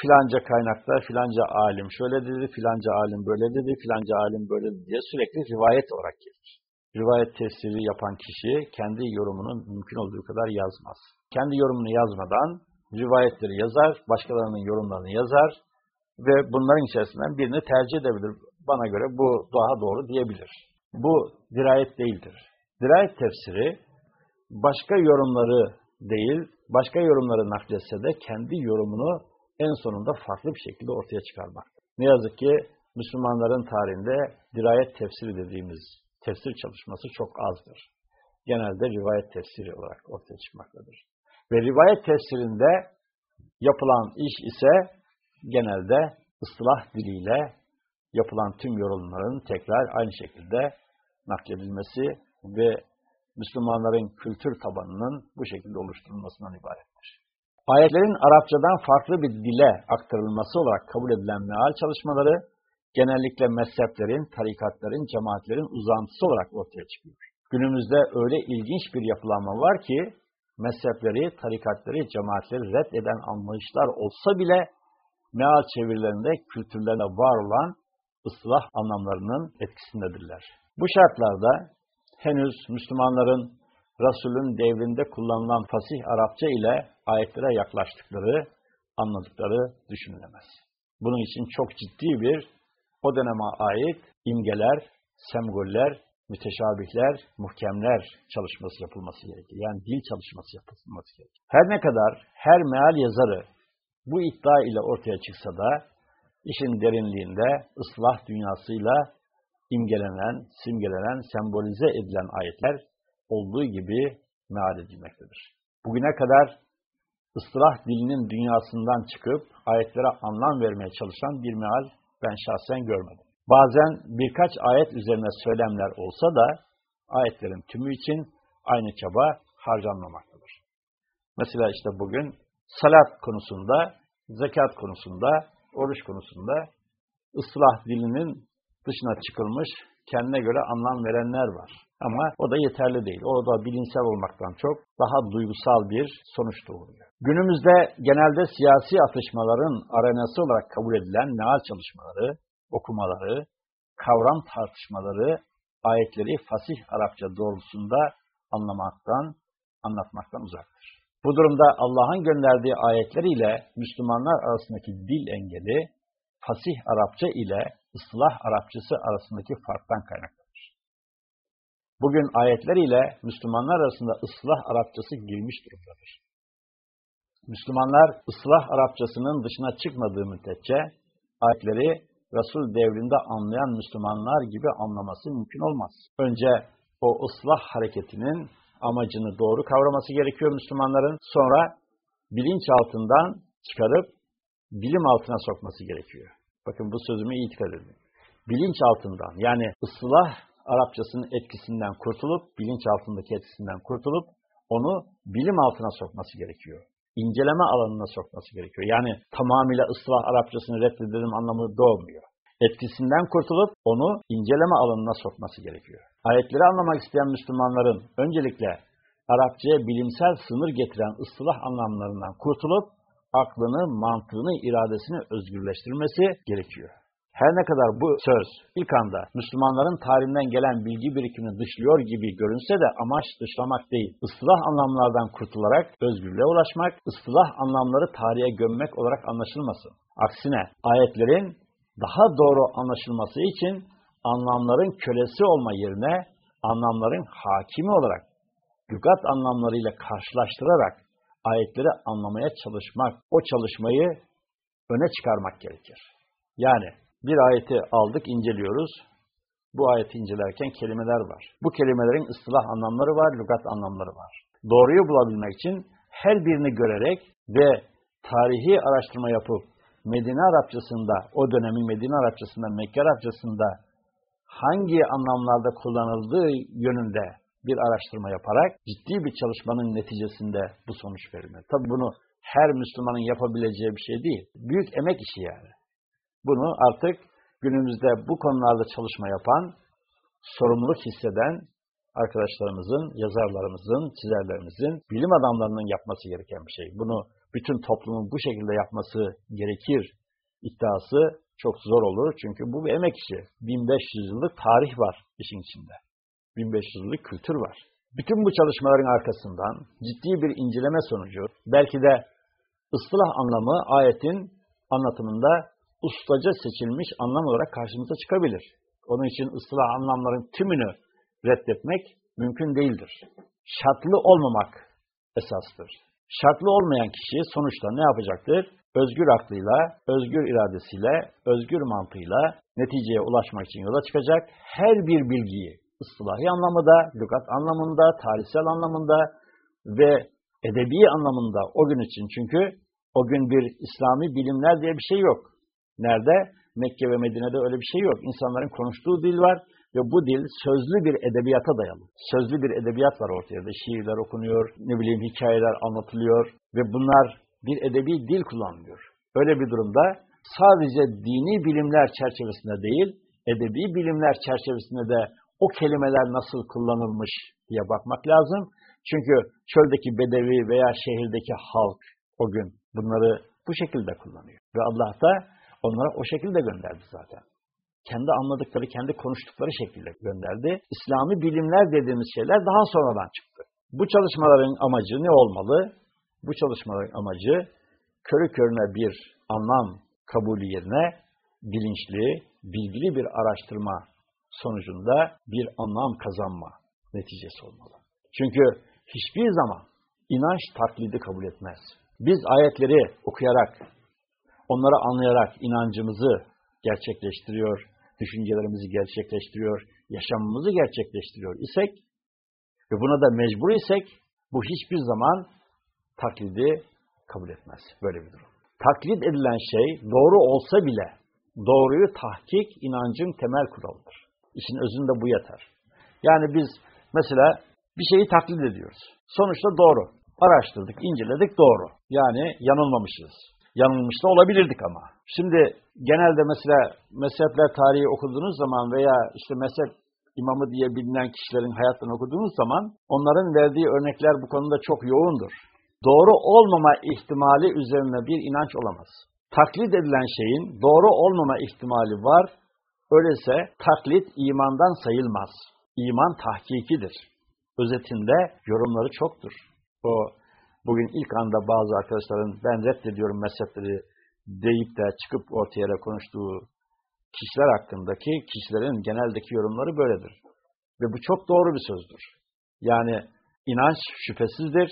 filanca kaynakta filanca alim şöyle dedi, filanca alim böyle dedi, filanca alim böyle dedi diye sürekli rivayet olarak gelir. Rivayet tefsiri yapan kişi kendi yorumunu mümkün olduğu kadar yazmaz. Kendi yorumunu yazmadan rivayetleri yazar, başkalarının yorumlarını yazar ve bunların içerisinden birini tercih edebilir. Bana göre bu daha doğru diyebilir. Bu dirayet değildir. Dirayet tefsiri başka yorumları değil, başka yorumları nakletse de kendi yorumunu en sonunda farklı bir şekilde ortaya çıkarmak. Ne yazık ki Müslümanların tarihinde dirayet tefsiri dediğimiz tefsir çalışması çok azdır. Genelde rivayet tefsiri olarak ortaya çıkmaktadır. Ve rivayet tefsirinde yapılan iş ise genelde ıslah diliyle yapılan tüm yorumların tekrar aynı şekilde nakledilmesi ve Müslümanların kültür tabanının bu şekilde oluşturulmasından ibarettir. Ayetlerin Arapçadan farklı bir dile aktarılması olarak kabul edilen meal çalışmaları, genellikle mezheplerin, tarikatların, cemaatlerin uzantısı olarak ortaya çıkıyor. Günümüzde öyle ilginç bir yapılanma var ki, mezhepleri, tarikatları, cemaatleri red eden anlayışlar olsa bile, meal çevirilerinde kültürlerine var olan ıslah anlamlarının etkisindedirler. Bu şartlarda henüz Müslümanların Resul'ün devrinde kullanılan fasih Arapça ile ayetlere yaklaştıkları, anladıkları düşünülemez. Bunun için çok ciddi bir o döneme ait imgeler, semgoller, müteşabihler, muhkemler çalışması yapılması gerekir. Yani dil çalışması yapılması gerekir. Her ne kadar her meal yazarı bu iddia ile ortaya çıksa da işin derinliğinde ıslah dünyasıyla imgelenen, simgelenen, sembolize edilen ayetler olduğu gibi meal edilmektedir. Bugüne kadar ıslah dilinin dünyasından çıkıp ayetlere anlam vermeye çalışan bir meal ben şahsen görmedim. Bazen birkaç ayet üzerine söylemler olsa da ayetlerin tümü için aynı çaba harcanmamaktadır. Mesela işte bugün salat konusunda, zekat konusunda, oruç konusunda ıslah dilinin dışına çıkılmış, kendine göre anlam verenler var. Ama o da yeterli değil. O da bilimsel olmaktan çok daha duygusal bir sonuç doğuruyor. Günümüzde genelde siyasi atışmaların arenası olarak kabul edilen meal çalışmaları, okumaları, kavram tartışmaları, ayetleri fasih Arapça doğrultusunda anlamaktan, anlatmaktan uzaktır. Bu durumda Allah'ın gönderdiği ayetleriyle Müslümanlar arasındaki dil engeli, fasih Arapça ile ıslah Arapçası arasındaki farktan kaynaklanır. Bugün ayetler ile Müslümanlar arasında ıslah Arapçası girmiş durumdadır. Müslümanlar ıslah Arapçasının dışına çıkmadığı müddetçe ayetleri Resul devrinde anlayan Müslümanlar gibi anlaması mümkün olmaz. Önce o ıslah hareketinin amacını doğru kavraması gerekiyor Müslümanların. Sonra bilinç altından çıkarıp bilim altına sokması gerekiyor. Bakın bu sözümü iyi dikkat edin. Bilinç altından yani ıslah Arapçasının etkisinden kurtulup, bilinç altındaki etkisinden kurtulup onu bilim altına sokması gerekiyor. İnceleme alanına sokması gerekiyor. Yani tamamıyla ıslah Arapçasını reddedelim anlamı doğmuyor. Etkisinden kurtulup onu inceleme alanına sokması gerekiyor. Ayetleri anlamak isteyen Müslümanların öncelikle Arapçaya bilimsel sınır getiren ıslah anlamlarından kurtulup aklını, mantığını, iradesini özgürleştirmesi gerekiyor. Her ne kadar bu söz ilk anda Müslümanların tarihinden gelen bilgi birikimini dışlıyor gibi görünse de amaç dışlamak değil. Islah anlamlardan kurtularak özgürlüğe ulaşmak, ıslah anlamları tarihe gömmek olarak anlaşılmasın. Aksine ayetlerin daha doğru anlaşılması için anlamların kölesi olma yerine anlamların hakimi olarak lügat anlamlarıyla karşılaştırarak ayetleri anlamaya çalışmak, o çalışmayı öne çıkarmak gerekir. Yani bir ayeti aldık, inceliyoruz. Bu ayeti incelerken kelimeler var. Bu kelimelerin ıslah anlamları var, lügat anlamları var. Doğruyu bulabilmek için her birini görerek ve tarihi araştırma yapıp Medine Arapçasında, o dönemin Medine Arapçasında, Mekke Arapçasında hangi anlamlarda kullanıldığı yönünde bir araştırma yaparak ciddi bir çalışmanın neticesinde bu sonuç verilmeli. Tabi bunu her Müslümanın yapabileceği bir şey değil. Büyük emek işi yani. Bunu artık günümüzde bu konularda çalışma yapan, sorumluluk hisseden arkadaşlarımızın, yazarlarımızın, çizerlerimizin, bilim adamlarının yapması gereken bir şey. Bunu bütün toplumun bu şekilde yapması gerekir iddiası çok zor olur. Çünkü bu bir emek işi. 1500 yıllık tarih var işin içinde. 1500 yıllık kültür var. Bütün bu çalışmaların arkasından ciddi bir inceleme sonucu belki de ıslah anlamı ayetin anlatımında ustaca seçilmiş anlam olarak karşımıza çıkabilir. Onun için ıslah anlamların tümünü reddetmek mümkün değildir. Şartlı olmamak esastır. Şartlı olmayan kişi sonuçta ne yapacaktır? Özgür aklıyla, özgür iradesiyle, özgür mantığıyla neticeye ulaşmak için yola çıkacak. Her bir bilgiyi ıslahi anlamında, lügat anlamında, tarihsel anlamında ve edebi anlamında o gün için çünkü o gün bir İslami bilimler diye bir şey yok. Nerede? Mekke ve Medine'de öyle bir şey yok. İnsanların konuştuğu dil var ve bu dil sözlü bir edebiyata dayalı. Sözlü bir edebiyat var ortaya da. Şiirler okunuyor, ne bileyim hikayeler anlatılıyor ve bunlar bir edebi dil kullanılıyor. Öyle bir durumda sadece dini bilimler çerçevesinde değil, edebi bilimler çerçevesinde de o kelimeler nasıl kullanılmış diye bakmak lazım. Çünkü çöldeki bedevi veya şehirdeki halk o gün bunları bu şekilde kullanıyor. Ve Allah da onlara o şekilde gönderdi zaten. Kendi anladıkları, kendi konuştukları şekilde gönderdi. İslami bilimler dediğimiz şeyler daha sonradan çıktı. Bu çalışmaların amacı ne olmalı? Bu çalışmaların amacı körü körüne bir anlam kabulü yerine bilinçli, bilgili bir araştırma sonucunda bir anlam kazanma neticesi olmalı. Çünkü hiçbir zaman inanç taklidi kabul etmez. Biz ayetleri okuyarak, onları anlayarak inancımızı gerçekleştiriyor, düşüncelerimizi gerçekleştiriyor, yaşamımızı gerçekleştiriyor isek ve buna da mecbur isek bu hiçbir zaman taklidi kabul etmez. Böyle bir durum. Taklit edilen şey doğru olsa bile doğruyu tahkik inancın temel kuralıdır. İşin özünde bu yeter. Yani biz mesela bir şeyi taklit ediyoruz. Sonuçta doğru. Araştırdık, inceledik doğru. Yani yanılmamışız. Yanılmış da olabilirdik ama. Şimdi genelde mesela mezhepler tarihi okuduğunuz zaman veya işte mezhep imamı diye bilinen kişilerin hayatını okuduğunuz zaman onların verdiği örnekler bu konuda çok yoğundur. Doğru olmama ihtimali üzerine bir inanç olamaz. Taklit edilen şeyin doğru olmama ihtimali var. Öyleyse taklit imandan sayılmaz. İman tahkikidir. Özetinde yorumları çoktur. O bugün ilk anda bazı arkadaşların ben reddediyorum mezhepleri deyip de çıkıp ortaya konuştuğu kişiler hakkındaki kişilerin geneldeki yorumları böyledir. Ve bu çok doğru bir sözdür. Yani inanç şüphesizdir,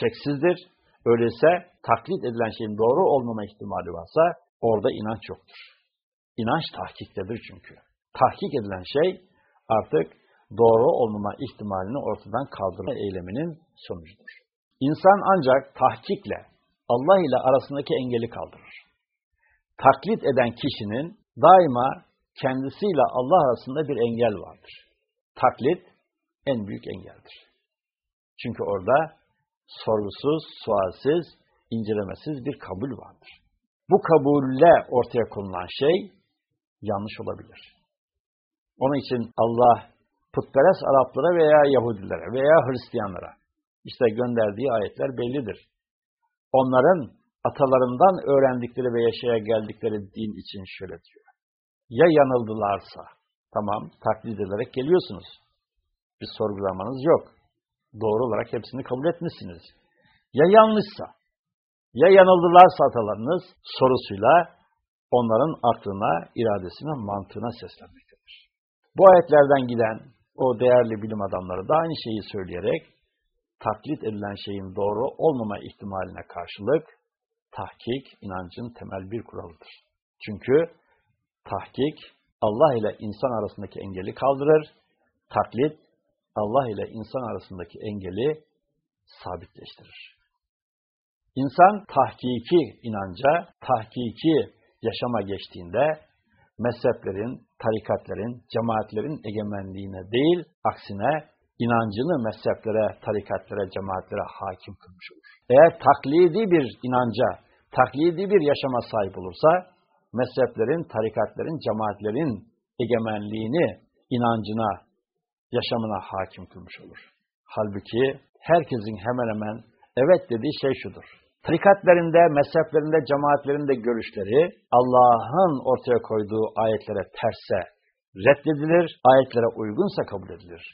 şeksizdir. Öyleyse taklit edilen şeyin doğru olmama ihtimali varsa orada inanç yoktur. İnanç tahkiktedir çünkü. Tahkik edilen şey artık doğru olmama ihtimalini ortadan kaldırma eyleminin sonucudur. İnsan ancak tahkikle Allah ile arasındaki engeli kaldırır. Taklit eden kişinin daima kendisiyle Allah arasında bir engel vardır. Taklit en büyük engeldir. Çünkü orada sorgusuz, sualsiz, incelemesiz bir kabul vardır. Bu kabulle ortaya konulan şey yanlış olabilir. Onun için Allah putperest Araplara veya Yahudilere veya Hristiyanlara işte gönderdiği ayetler bellidir. Onların atalarından öğrendikleri ve yaşaya geldikleri din için şöyle diyor. Ya yanıldılarsa, tamam taklit ederek geliyorsunuz. Bir sorgulamanız yok. Doğru olarak hepsini kabul etmişsiniz. Ya yanlışsa, ya yanıldılarsa atalarınız sorusuyla onların aklına, iradesine, mantığına seslenmektedir. Bu ayetlerden giden o değerli bilim adamları da aynı şeyi söyleyerek taklit edilen şeyin doğru olmama ihtimaline karşılık tahkik inancın temel bir kuralıdır. Çünkü tahkik Allah ile insan arasındaki engeli kaldırır, taklit Allah ile insan arasındaki engeli sabitleştirir. İnsan tahkiki inanca, tahkiki yaşama geçtiğinde mezheplerin, tarikatlerin, cemaatlerin egemenliğine değil, aksine inancını mezheplere, tarikatlere, cemaatlere hakim kılmış olur. Eğer taklidi bir inanca, taklidi bir yaşama sahip olursa, mezheplerin, tarikatlerin, cemaatlerin egemenliğini inancına, yaşamına hakim kılmış olur. Halbuki herkesin hemen hemen evet dediği şey şudur. Tarikatlerinde, mezheplerinde, cemaatlerinde görüşleri Allah'ın ortaya koyduğu ayetlere terse reddedilir, ayetlere uygunsa kabul edilir.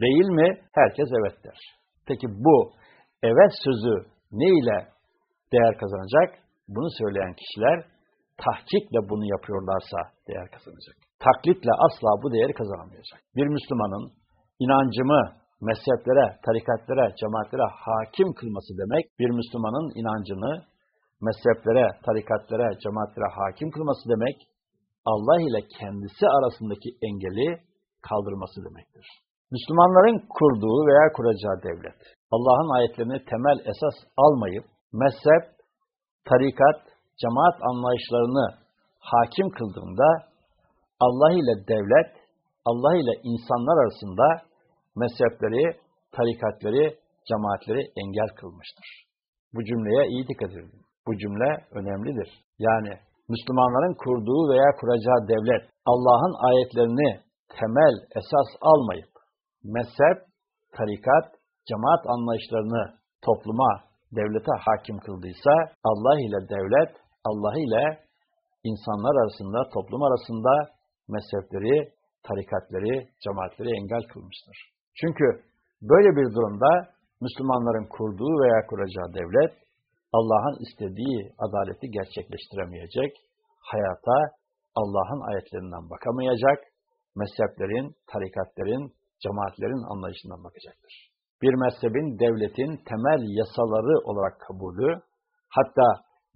Değil mi? Herkes evet der. Peki bu evet sözü ne ile değer kazanacak? Bunu söyleyen kişiler tahkikle bunu yapıyorlarsa değer kazanacak. Taklitle asla bu değeri kazanamayacak. Bir Müslümanın inancımı mezheplere, tarikatlere, cemaatlere hakim kılması demek, bir Müslümanın inancını mezheplere, tarikatlere, cemaatlere hakim kılması demek, Allah ile kendisi arasındaki engeli kaldırması demektir. Müslümanların kurduğu veya kuracağı devlet, Allah'ın ayetlerini temel esas almayıp, mezhep, tarikat, cemaat anlayışlarını hakim kıldığında, Allah ile devlet, Allah ile insanlar arasında mezhepleri, tarikatları, cemaatleri engel kılmıştır. Bu cümleye iyi dikkat edin. Bu cümle önemlidir. Yani Müslümanların kurduğu veya kuracağı devlet, Allah'ın ayetlerini temel, esas almayıp, mezhep, tarikat, cemaat anlayışlarını topluma, devlete hakim kıldıysa, Allah ile devlet, Allah ile insanlar arasında, toplum arasında mezhepleri, tarikatları, cemaatleri engel kılmıştır. Çünkü böyle bir durumda Müslümanların kurduğu veya kuracağı devlet, Allah'ın istediği adaleti gerçekleştiremeyecek, hayata Allah'ın ayetlerinden bakamayacak, mezheplerin, tarikatlerin, cemaatlerin anlayışından bakacaktır. Bir mezhebin devletin temel yasaları olarak kabulü, hatta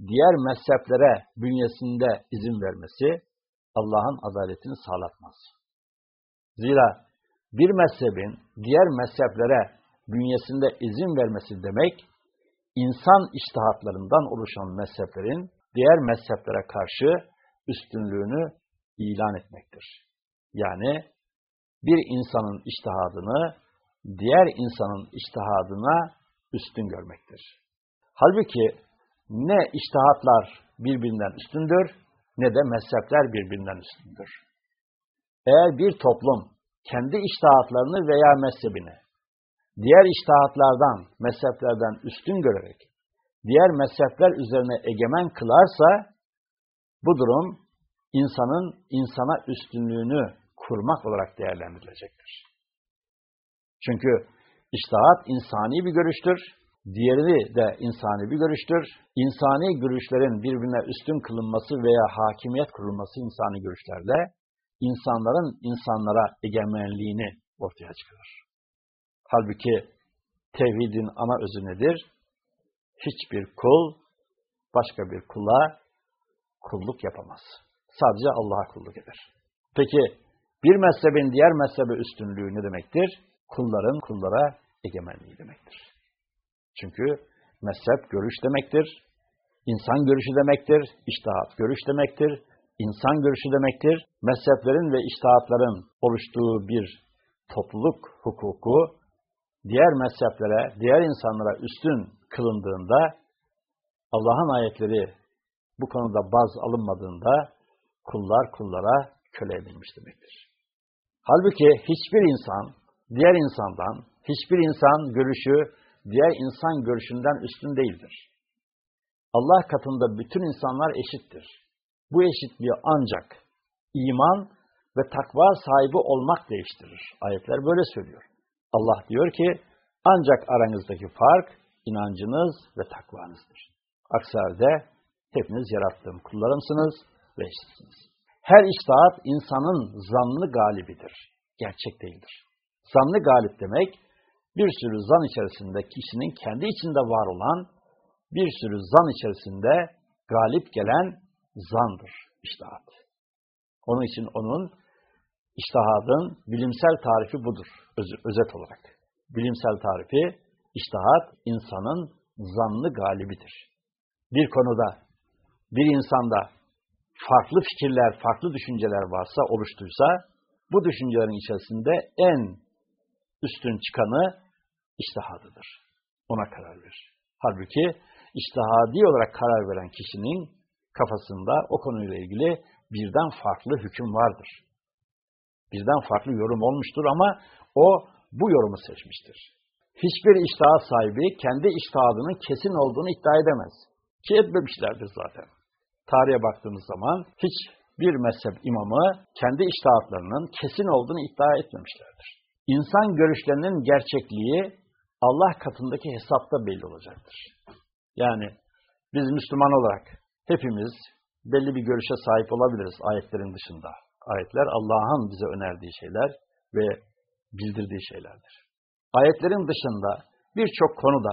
diğer mezheplere bünyesinde izin vermesi, Allah'ın adaletini sağlatmaz. Zira bir mezhebin diğer mezheplere bünyesinde izin vermesi demek, insan iştihatlarından oluşan mezheplerin diğer mezheplere karşı üstünlüğünü ilan etmektir. Yani bir insanın iştihadını diğer insanın iştihadına üstün görmektir. Halbuki ne iştihatlar birbirinden üstündür ne de mezhepler birbirinden üstündür. Eğer bir toplum kendi iştahatlarını veya mezhebini diğer iştahatlardan, mezheplerden üstün görerek diğer mezhepler üzerine egemen kılarsa bu durum insanın insana üstünlüğünü kurmak olarak değerlendirilecektir. Çünkü iştahat insani bir görüştür, diğeri de insani bir görüştür. İnsani görüşlerin birbirine üstün kılınması veya hakimiyet kurulması insani görüşlerle insanların insanlara egemenliğini ortaya çıkarır. Halbuki tevhidin ana özü nedir? Hiçbir kul başka bir kula kulluk yapamaz. Sadece Allah'a kulluk eder. Peki bir mezhebin diğer mezhebe üstünlüğü ne demektir? Kulların kullara egemenliği demektir. Çünkü mezhep görüş demektir, insan görüşü demektir, iştahat görüş demektir, insan görüşü demektir. Mezheplerin ve iştahatların oluştuğu bir topluluk hukuku diğer mezheplere, diğer insanlara üstün kılındığında Allah'ın ayetleri bu konuda baz alınmadığında kullar kullara köle edilmiş demektir. Halbuki hiçbir insan diğer insandan, hiçbir insan görüşü diğer insan görüşünden üstün değildir. Allah katında bütün insanlar eşittir. Bu eşitliği ancak iman ve takva sahibi olmak değiştirir. Ayetler böyle söylüyor. Allah diyor ki, ancak aranızdaki fark inancınız ve takvanızdır. Aksi halde hepiniz yarattığım kullarımsınız ve eşitsiniz. Her iştahat insanın zanlı galibidir. Gerçek değildir. Zanlı galip demek, bir sürü zan içerisinde kişinin kendi içinde var olan, bir sürü zan içerisinde galip gelen zandır iştahat. Onun için onun iştihadın bilimsel tarifi budur, öz, özet olarak. Bilimsel tarifi, iştihat insanın zanlı galibidir. Bir konuda, bir insanda farklı fikirler, farklı düşünceler varsa, oluştuysa, bu düşüncelerin içerisinde en üstün çıkanı iştihadıdır. Ona karar verir. Halbuki iştihadi olarak karar veren kişinin kafasında o konuyla ilgili birden farklı hüküm vardır. Birden farklı yorum olmuştur ama o bu yorumu seçmiştir. Hiçbir iştahat sahibi kendi iştihadının kesin olduğunu iddia edemez. Ki etmemişlerdir zaten. Tarihe baktığımız zaman hiç bir mezhep imamı kendi iştahatlarının kesin olduğunu iddia etmemişlerdir. İnsan görüşlerinin gerçekliği Allah katındaki hesapta belli olacaktır. Yani biz Müslüman olarak hepimiz belli bir görüşe sahip olabiliriz ayetlerin dışında. Ayetler Allah'ın bize önerdiği şeyler ve bildirdiği şeylerdir. Ayetlerin dışında birçok konuda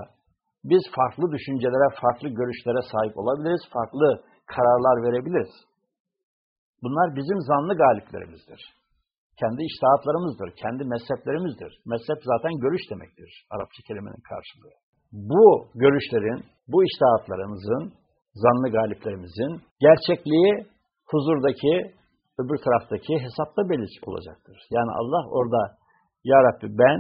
biz farklı düşüncelere, farklı görüşlere sahip olabiliriz, farklı kararlar verebiliriz. Bunlar bizim zanlı galiplerimizdir. Kendi iştahatlarımızdır, kendi mezheplerimizdir. Mezhep zaten görüş demektir, Arapça kelimenin karşılığı. Bu görüşlerin, bu iştahatlarımızın, zanlı galiplerimizin gerçekliği huzurdaki, öbür taraftaki hesapta belli olacaktır. Yani Allah orada, Ya Rabbi ben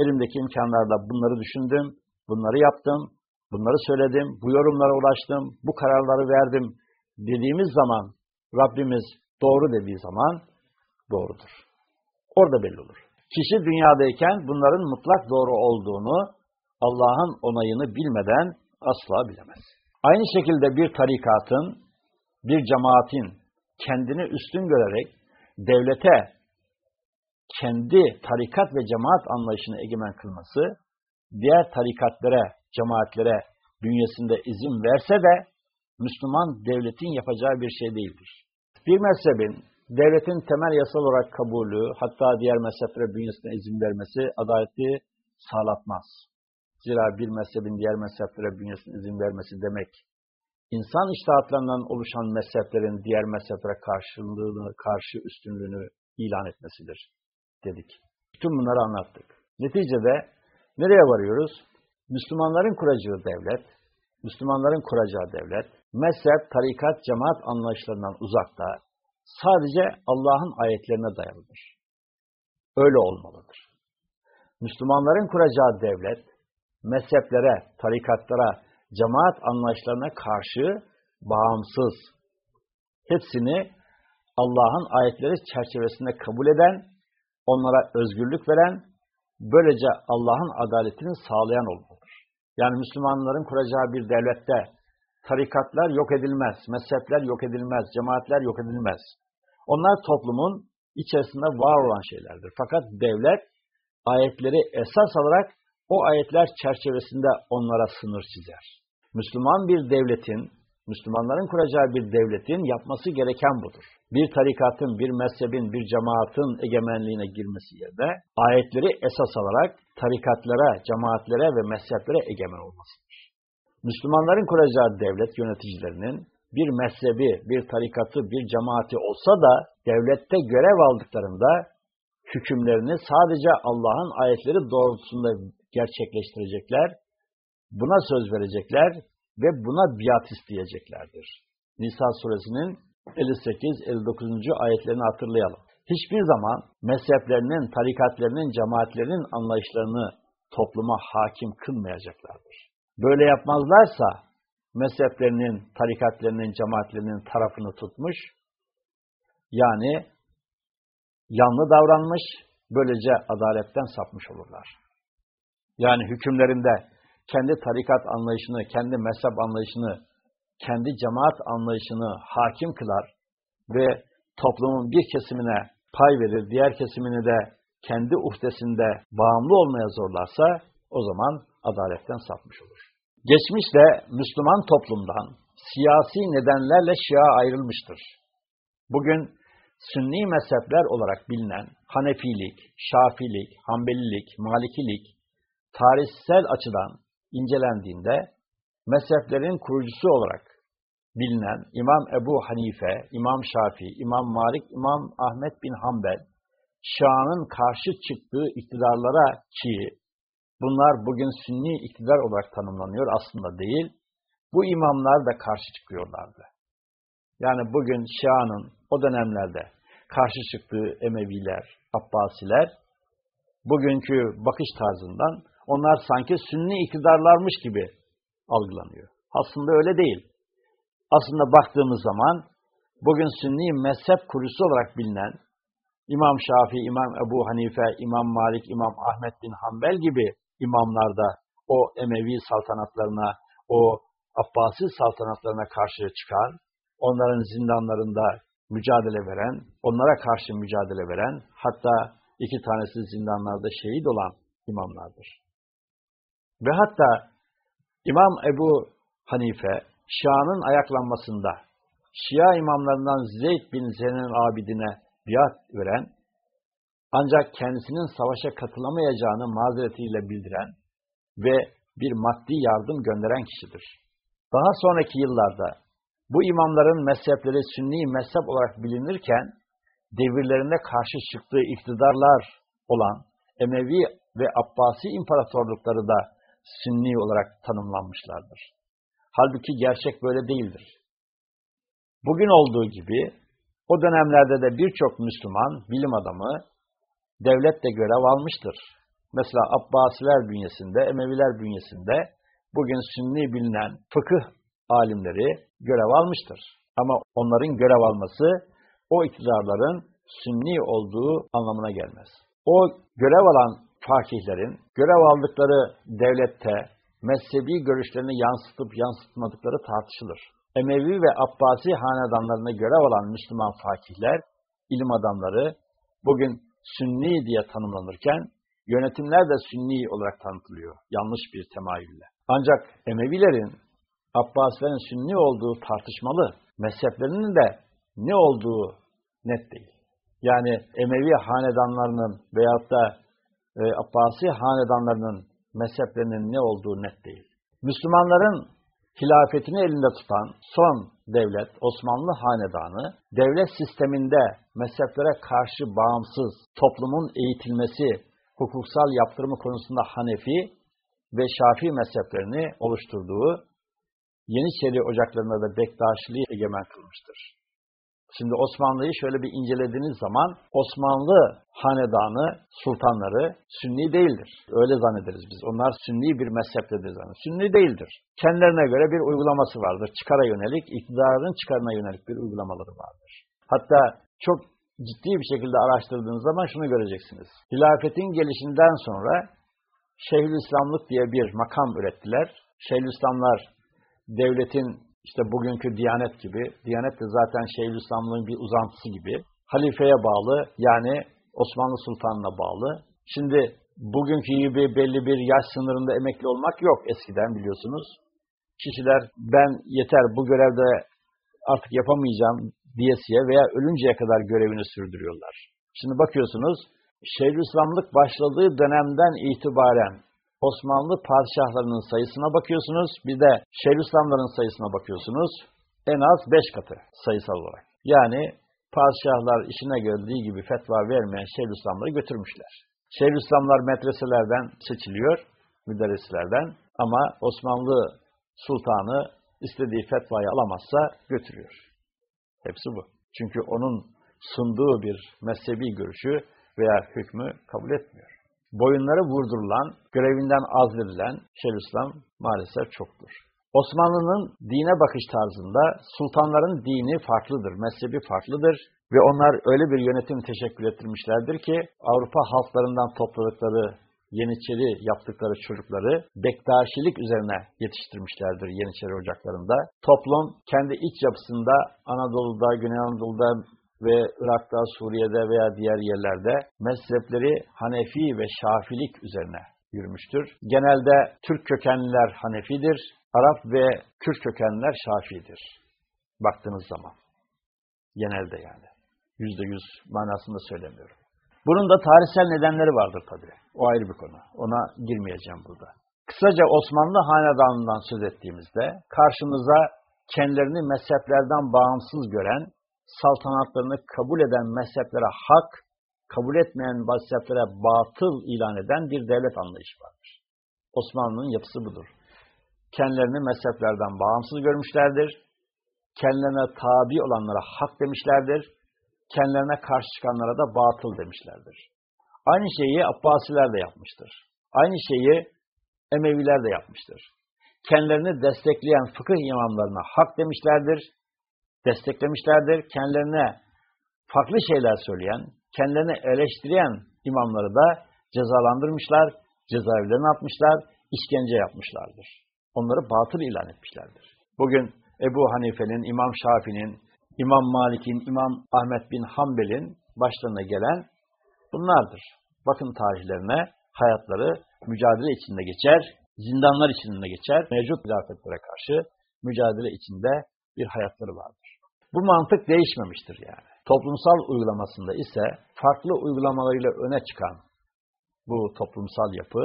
elimdeki imkanlarla bunları düşündüm, bunları yaptım, bunları söyledim, bu yorumlara ulaştım, bu kararları verdim dediğimiz zaman Rabbimiz doğru dediği zaman doğrudur. Orada belli olur. Kişi dünyadayken bunların mutlak doğru olduğunu Allah'ın onayını bilmeden asla bilemez. Aynı şekilde bir tarikatın, bir cemaatin kendini üstün görerek devlete kendi tarikat ve cemaat anlayışını egemen kılması, diğer tarikatlara, cemaatlere bünyesinde izin verse de Müslüman devletin yapacağı bir şey değildir. Bir mezhebin devletin temel yasal olarak kabulü, hatta diğer mezheplere bünyesine izin vermesi adaleti sağlatmaz. Zira bir mezhebin diğer mezheplere bünyesine izin vermesi demek, insan iştahatlarından oluşan mezheplerin diğer mezheplere karşılığını, karşı üstünlüğünü ilan etmesidir dedik. Tüm bunları anlattık. Neticede nereye varıyoruz? Müslümanların kuracağı devlet, Müslümanların kuracağı devlet, mezhep, tarikat, cemaat anlayışlarından uzakta, sadece Allah'ın ayetlerine dayalıdır. Öyle olmalıdır. Müslümanların kuracağı devlet, mezheplere, tarikatlara, cemaat anlayışlarına karşı bağımsız, hepsini Allah'ın ayetleri çerçevesinde kabul eden, onlara özgürlük veren, böylece Allah'ın adaletini sağlayan olmalıdır. Yani Müslümanların kuracağı bir devlette tarikatlar yok edilmez, mezhepler yok edilmez, cemaatler yok edilmez. Onlar toplumun içerisinde var olan şeylerdir. Fakat devlet ayetleri esas alarak o ayetler çerçevesinde onlara sınır çizer. Müslüman bir devletin, Müslümanların kuracağı bir devletin yapması gereken budur. Bir tarikatın, bir mezhebin, bir cemaatin egemenliğine girmesi yerine ayetleri esas alarak tarikatlara, cemaatlere ve mezheplere egemen olmasıdır. Müslümanların kuracağı devlet yöneticilerinin bir mezhebi, bir tarikatı, bir cemaati olsa da devlette görev aldıklarında hükümlerini sadece Allah'ın ayetleri doğrultusunda gerçekleştirecekler, buna söz verecekler ve buna biat isteyeceklerdir. Nisa suresinin 58-59. ayetlerini hatırlayalım. Hiçbir zaman mezheplerinin, tarikatlerinin, cemaatlerinin anlayışlarını topluma hakim kılmayacaklardır. Böyle yapmazlarsa mezheplerinin, tarikatlerinin, cemaatlerinin tarafını tutmuş, yani yanlı davranmış, böylece adaletten sapmış olurlar. Yani hükümlerinde kendi tarikat anlayışını, kendi mezhep anlayışını, kendi cemaat anlayışını hakim kılar ve toplumun bir kesimine pay verir, diğer kesimini de kendi uhdesinde bağımlı olmaya zorlarsa o zaman adaletten sapmış olur. Geçmişte Müslüman toplumdan siyasi nedenlerle Şia ayrılmıştır. Bugün Sünni mezhepler olarak bilinen Hanefilik, Şafilik, Hanbelilik, Malikilik tarihsel açıdan incelendiğinde mezheplerin kurucusu olarak bilinen İmam Ebu Hanife, İmam Şafii, İmam Malik, İmam Ahmet bin Hanbel, Şah'ın karşı çıktığı iktidarlara ki bunlar bugün sünni iktidar olarak tanımlanıyor aslında değil, bu imamlar da karşı çıkıyorlardı. Yani bugün Şia'nın o dönemlerde karşı çıktığı Emeviler, Abbasiler, bugünkü bakış tarzından onlar sanki sünni iktidarlarmış gibi algılanıyor. Aslında öyle değil. Aslında baktığımız zaman bugün sünni mezhep kurucusu olarak bilinen İmam Şafii, İmam Ebu Hanife, İmam Malik, İmam Ahmet bin Hanbel gibi imamlar da o Emevi saltanatlarına, o Abbasi saltanatlarına karşı çıkan, onların zindanlarında mücadele veren, onlara karşı mücadele veren, hatta iki tanesi zindanlarda şehit olan imamlardır. Ve hatta İmam Ebu Hanife, Şia'nın ayaklanmasında, Şia imamlarından Zeyd bin Zeynel Abidine biat veren, ancak kendisinin savaşa katılamayacağını mazeretiyle bildiren ve bir maddi yardım gönderen kişidir. Daha sonraki yıllarda bu imamların mezhepleri sünni mezhep olarak bilinirken, devirlerine karşı çıktığı iktidarlar olan Emevi ve Abbasi imparatorlukları da sünni olarak tanımlanmışlardır. Halbuki gerçek böyle değildir. Bugün olduğu gibi o dönemlerde de birçok Müslüman bilim adamı devlette görev almıştır. Mesela Abbasiler bünyesinde, Emeviler bünyesinde bugün sünni bilinen fıkıh alimleri görev almıştır. Ama onların görev alması o iktidarların sünni olduğu anlamına gelmez. O görev alan fakihlerin görev aldıkları devlette mezhebi görüşlerini yansıtıp yansıtmadıkları tartışılır. Emevi ve Abbasi hanedanlarına görev alan Müslüman fakihler, ilim adamları bugün sünni diye tanımlanırken yönetimler de sünni olarak tanıtılıyor. Yanlış bir temayülle. Ancak Emevilerin Abbasilerin sünni olduğu tartışmalı, mezheplerinin de ne olduğu net değil. Yani Emevi hanedanlarının veyahut da e, Abbasi hanedanlarının mezheplerinin ne olduğu net değil. Müslümanların hilafetini elinde tutan son devlet Osmanlı Hanedanı, devlet sisteminde mezheplere karşı bağımsız toplumun eğitilmesi, hukuksal yaptırımı konusunda Hanefi ve Şafii mezheplerini oluşturduğu Yeniçeri ocaklarında da Bektaşiliği egemen kılmıştır. Şimdi Osmanlı'yı şöyle bir incelediğiniz zaman Osmanlı hanedanı, sultanları sünni değildir. Öyle zannederiz biz. Onlar sünni bir mezheptedir zannederiz. Sünni değildir. Kendilerine göre bir uygulaması vardır. Çıkara yönelik, iktidarın çıkarına yönelik bir uygulamaları vardır. Hatta çok ciddi bir şekilde araştırdığınız zaman şunu göreceksiniz. Hilafetin gelişinden sonra Şeyhülislamlık diye bir makam ürettiler. Şeyhülislamlar devletin işte bugünkü Diyanet gibi, Diyanet de zaten Şeyhülislamlığın bir uzantısı gibi, halifeye bağlı yani Osmanlı Sultanı'na bağlı. Şimdi bugünkü gibi belli bir yaş sınırında emekli olmak yok eskiden biliyorsunuz. Kişiler ben yeter bu görevde artık yapamayacağım diyesiye veya ölünceye kadar görevini sürdürüyorlar. Şimdi bakıyorsunuz Şeyhülislamlık başladığı dönemden itibaren Osmanlı padişahlarının sayısına bakıyorsunuz, bir de Şeyhülislamların sayısına bakıyorsunuz. En az beş katı sayısal olarak. Yani padişahlar işine geldiği gibi fetva vermeyen Şeyhülislamları götürmüşler. Şeyhülislamlar medreselerden seçiliyor, müderrislerden ama Osmanlı sultanı istediği fetvayı alamazsa götürüyor. Hepsi bu. Çünkü onun sunduğu bir mezhebi görüşü veya hükmü kabul etmiyor boyunları vurdurulan, görevinden azdırılan Şeyhülislam maalesef çoktur. Osmanlı'nın dine bakış tarzında sultanların dini farklıdır, mezhebi farklıdır ve onlar öyle bir yönetim teşekkül ettirmişlerdir ki Avrupa halklarından topladıkları Yeniçeri yaptıkları çocukları bektaşilik üzerine yetiştirmişlerdir Yeniçeri ocaklarında. Toplum kendi iç yapısında Anadolu'da, Güney Anadolu'da ve Irak'ta, Suriye'de veya diğer yerlerde mezhepleri Hanefi ve Şafilik üzerine yürümüştür. Genelde Türk kökenliler Hanefidir, Arap ve Kürt kökenliler Şafiidir. Baktığınız zaman. Genelde yani. Yüzde yüz manasında söylemiyorum. Bunun da tarihsel nedenleri vardır tabii. O ayrı bir konu. Ona girmeyeceğim burada. Kısaca Osmanlı Hanedanı'ndan söz ettiğimizde karşımıza kendilerini mezheplerden bağımsız gören, saltanatlarını kabul eden mezheplere hak, kabul etmeyen mezheplere batıl ilan eden bir devlet anlayışı vardır. Osmanlı'nın yapısı budur. Kendilerini mezheplerden bağımsız görmüşlerdir. Kendilerine tabi olanlara hak demişlerdir. Kendilerine karşı çıkanlara da batıl demişlerdir. Aynı şeyi Abbasiler de yapmıştır. Aynı şeyi Emeviler de yapmıştır. Kendilerini destekleyen fıkıh imamlarına hak demişlerdir, desteklemişlerdir. Kendilerine farklı şeyler söyleyen, kendilerini eleştiren imamları da cezalandırmışlar, cezaevlerine atmışlar, işkence yapmışlardır. Onları batıl ilan etmişlerdir. Bugün Ebu Hanife'nin, İmam Şafii'nin, İmam Malik'in, İmam Ahmet bin Hanbel'in başlarına gelen bunlardır. Bakın tarihlerine, hayatları mücadele içinde geçer, zindanlar içinde geçer, mevcut hilafetlere karşı mücadele içinde bir hayatları vardır. Bu mantık değişmemiştir yani. Toplumsal uygulamasında ise farklı uygulamalarıyla öne çıkan bu toplumsal yapı,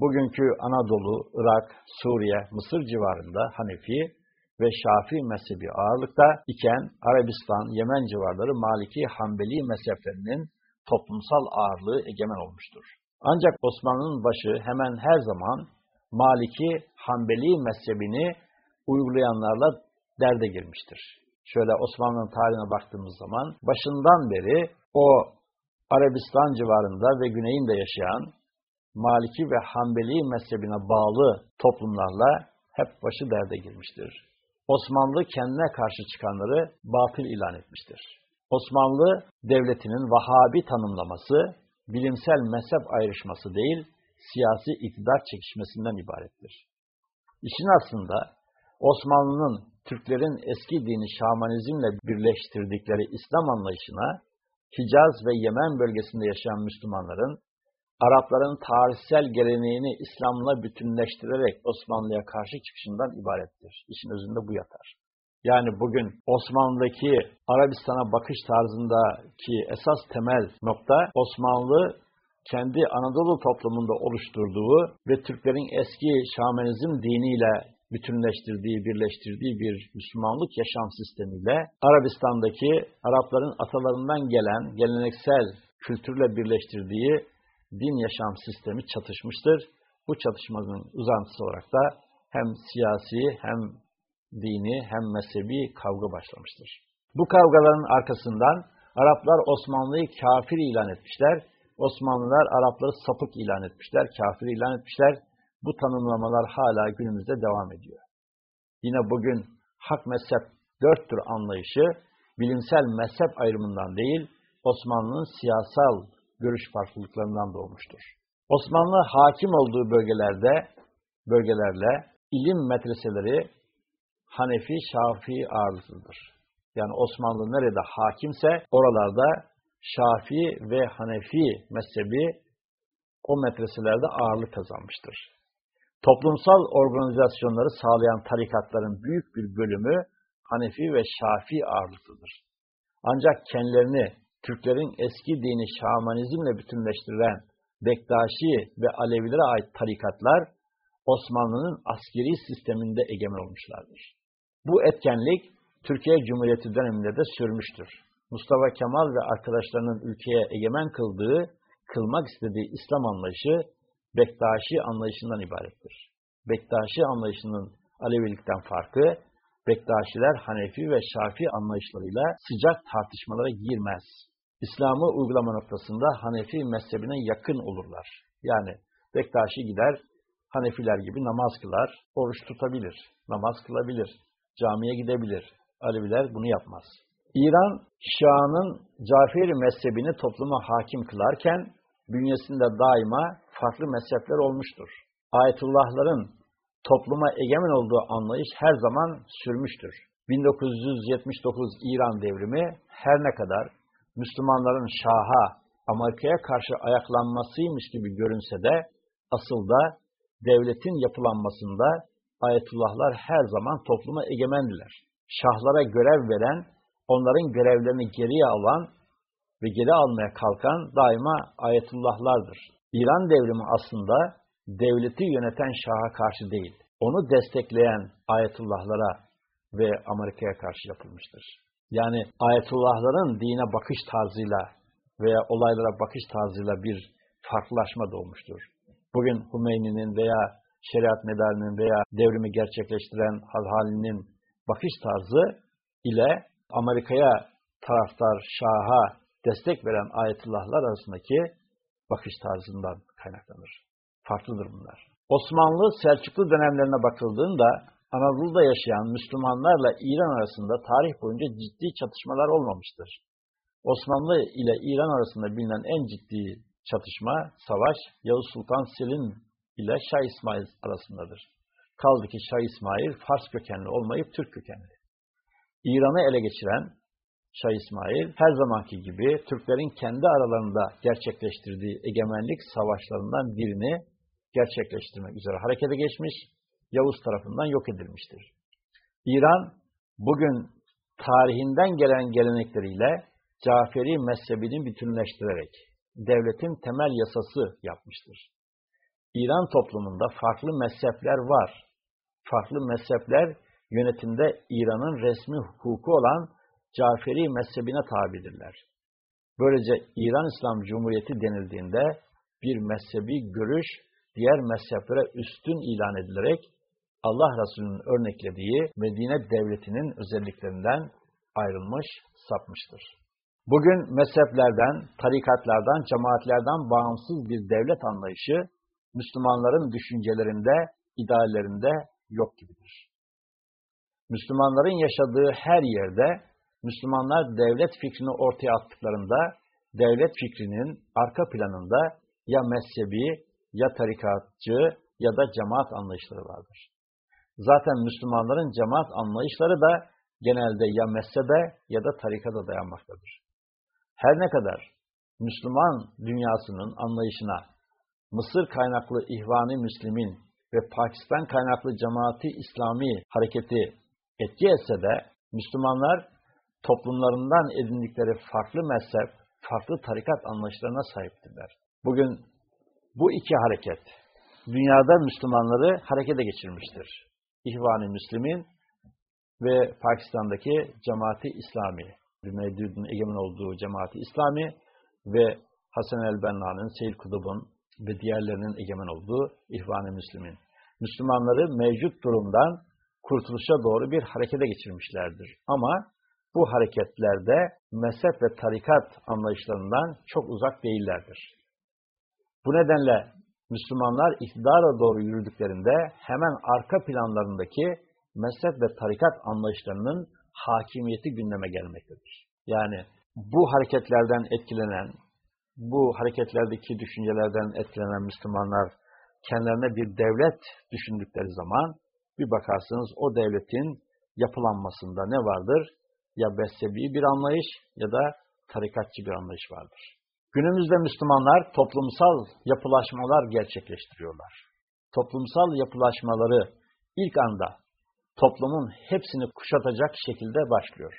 bugünkü Anadolu, Irak, Suriye, Mısır civarında Hanefi ve Şafii mezhebi ağırlıkta iken Arabistan, Yemen civarları Maliki, Hanbeli mezheplerinin toplumsal ağırlığı egemen olmuştur. Ancak Osmanlı'nın başı hemen her zaman Maliki, Hanbeli mezhebini uygulayanlarla derde girmiştir. Şöyle Osmanlı'nın tarihine baktığımız zaman başından beri o Arabistan civarında ve güneyinde yaşayan Maliki ve Hanbeli mezhebine bağlı toplumlarla hep başı derde girmiştir. Osmanlı kendine karşı çıkanları batıl ilan etmiştir. Osmanlı devletinin Vahabi tanımlaması bilimsel mezhep ayrışması değil, siyasi iktidar çekişmesinden ibarettir. İşin aslında Osmanlı'nın Türklerin eski dini şamanizmle birleştirdikleri İslam anlayışına, Hicaz ve Yemen bölgesinde yaşayan Müslümanların, Arapların tarihsel geleneğini İslam'la bütünleştirerek Osmanlı'ya karşı çıkışından ibarettir. İşin özünde bu yatar. Yani bugün Osmanlı'daki Arabistan'a bakış tarzındaki esas temel nokta Osmanlı kendi Anadolu toplumunda oluşturduğu ve Türklerin eski şamanizm diniyle bütünleştirdiği, birleştirdiği bir Müslümanlık yaşam sistemiyle Arabistan'daki Arapların atalarından gelen geleneksel kültürle birleştirdiği din yaşam sistemi çatışmıştır. Bu çatışmanın uzantısı olarak da hem siyasi hem dini hem mezhebi kavga başlamıştır. Bu kavgaların arkasından Araplar Osmanlı'yı kafir ilan etmişler. Osmanlılar Arapları sapık ilan etmişler, kafir ilan etmişler. Bu tanımlamalar hala günümüzde devam ediyor. Yine bugün hak mezhep dört tür anlayışı bilimsel mezhep ayrımından değil, Osmanlı'nın siyasal görüş farklılıklarından doğmuştur. Osmanlı hakim olduğu bölgelerde, bölgelerle ilim medreseleri Hanefi, Şafii ağırlıklıdır. Yani Osmanlı nerede hakimse oralarda Şafii ve Hanefi mezhebi o medreselerde ağırlık kazanmıştır. Toplumsal organizasyonları sağlayan tarikatların büyük bir bölümü Hanefi ve Şafii ağırlıklıdır. Ancak kendilerini Türklerin eski dini şamanizmle bütünleştiren Bektaşi ve Alevilere ait tarikatlar Osmanlı'nın askeri sisteminde egemen olmuşlardır. Bu etkenlik Türkiye Cumhuriyeti döneminde de sürmüştür. Mustafa Kemal ve arkadaşlarının ülkeye egemen kıldığı, kılmak istediği İslam anlayışı Bektaşi anlayışından ibarettir. Bektaşi anlayışının Alevilikten farkı, Bektaşiler Hanefi ve Şafi anlayışlarıyla sıcak tartışmalara girmez. İslam'ı uygulama noktasında Hanefi mezhebine yakın olurlar. Yani Bektaşi gider, Hanefiler gibi namaz kılar, oruç tutabilir, namaz kılabilir, camiye gidebilir. Aleviler bunu yapmaz. İran, Şia'nın Caferi mezhebini topluma hakim kılarken, bünyesinde daima farklı mezhepler olmuştur. Ayetullahların topluma egemen olduğu anlayış her zaman sürmüştür. 1979 İran devrimi her ne kadar Müslümanların Şah'a, Amerika'ya karşı ayaklanmasıymış gibi görünse de asıl da devletin yapılanmasında ayetullahlar her zaman topluma egemendiler. Şahlara görev veren, onların görevlerini geriye alan ve geri almaya kalkan daima ayetullahlardır. İran devrimi aslında devleti yöneten şaha karşı değil, onu destekleyen ayetullahlara ve Amerika'ya karşı yapılmıştır. Yani ayetullahların dine bakış tarzıyla veya olaylara bakış tarzıyla bir farklılaşma doğmuştur. Bugün Hümeyni'nin veya şeriat medarının veya devrimi gerçekleştiren Halhali'nin bakış tarzı ile Amerika'ya taraftar, şaha destek veren ayetullahlar arasındaki bakış tarzından kaynaklanır. Farklıdır bunlar. Osmanlı Selçuklu dönemlerine bakıldığında Anadolu'da yaşayan Müslümanlarla İran arasında tarih boyunca ciddi çatışmalar olmamıştır. Osmanlı ile İran arasında bilinen en ciddi çatışma, savaş Yavuz Sultan Selim ile Şah İsmail arasındadır. Kaldı ki Şah İsmail Fars kökenli olmayıp Türk kökenli. İran'ı ele geçiren Şah İsmail her zamanki gibi Türklerin kendi aralarında gerçekleştirdiği egemenlik savaşlarından birini gerçekleştirmek üzere harekete geçmiş, Yavuz tarafından yok edilmiştir. İran bugün tarihinden gelen gelenekleriyle Caferi mezhebini bütünleştirerek devletin temel yasası yapmıştır. İran toplumunda farklı mezhepler var. Farklı mezhepler yönetimde İran'ın resmi hukuku olan Caferi mezhebine tabidirler. Böylece İran İslam Cumhuriyeti denildiğinde bir mezhebi görüş diğer mezheplere üstün ilan edilerek Allah Resulü'nün örneklediği Medine devletinin özelliklerinden ayrılmış, sapmıştır. Bugün mezheplerden, tarikatlardan, cemaatlerden bağımsız bir devlet anlayışı Müslümanların düşüncelerinde, ideallerinde yok gibidir. Müslümanların yaşadığı her yerde Müslümanlar devlet fikrini ortaya attıklarında devlet fikrinin arka planında ya mezhebi, ya tarikatçı ya da cemaat anlayışları vardır. Zaten Müslümanların cemaat anlayışları da genelde ya mezhebe ya da tarikata dayanmaktadır. Her ne kadar Müslüman dünyasının anlayışına Mısır kaynaklı İhvan-ı Müslim'in ve Pakistan kaynaklı Cemaati İslami hareketi etki etse de Müslümanlar toplumlarından edindikleri farklı mezhep, farklı tarikat anlayışlarına sahiptirler. Bugün bu iki hareket dünyada Müslümanları harekete geçirmiştir. İhvan-ı Müslim'in ve Pakistan'daki Cemaati İslami, Mevdud'un egemen olduğu Cemaati İslami ve Hasan el-Benna'nın, Seyyid Kutub'un ve diğerlerinin egemen olduğu İhvan-ı Müslim'in. Müslümanları mevcut durumdan kurtuluşa doğru bir harekete geçirmişlerdir. Ama bu hareketlerde mezhep ve tarikat anlayışlarından çok uzak değillerdir. Bu nedenle Müslümanlar iktidara doğru yürüdüklerinde hemen arka planlarındaki mezhep ve tarikat anlayışlarının hakimiyeti gündeme gelmektedir. Yani bu hareketlerden etkilenen, bu hareketlerdeki düşüncelerden etkilenen Müslümanlar kendilerine bir devlet düşündükleri zaman bir bakarsınız o devletin yapılanmasında ne vardır? Ya mezhebi bir anlayış ya da tarikatçı bir anlayış vardır. Günümüzde Müslümanlar toplumsal yapılaşmalar gerçekleştiriyorlar. Toplumsal yapılaşmaları ilk anda toplumun hepsini kuşatacak şekilde başlıyor.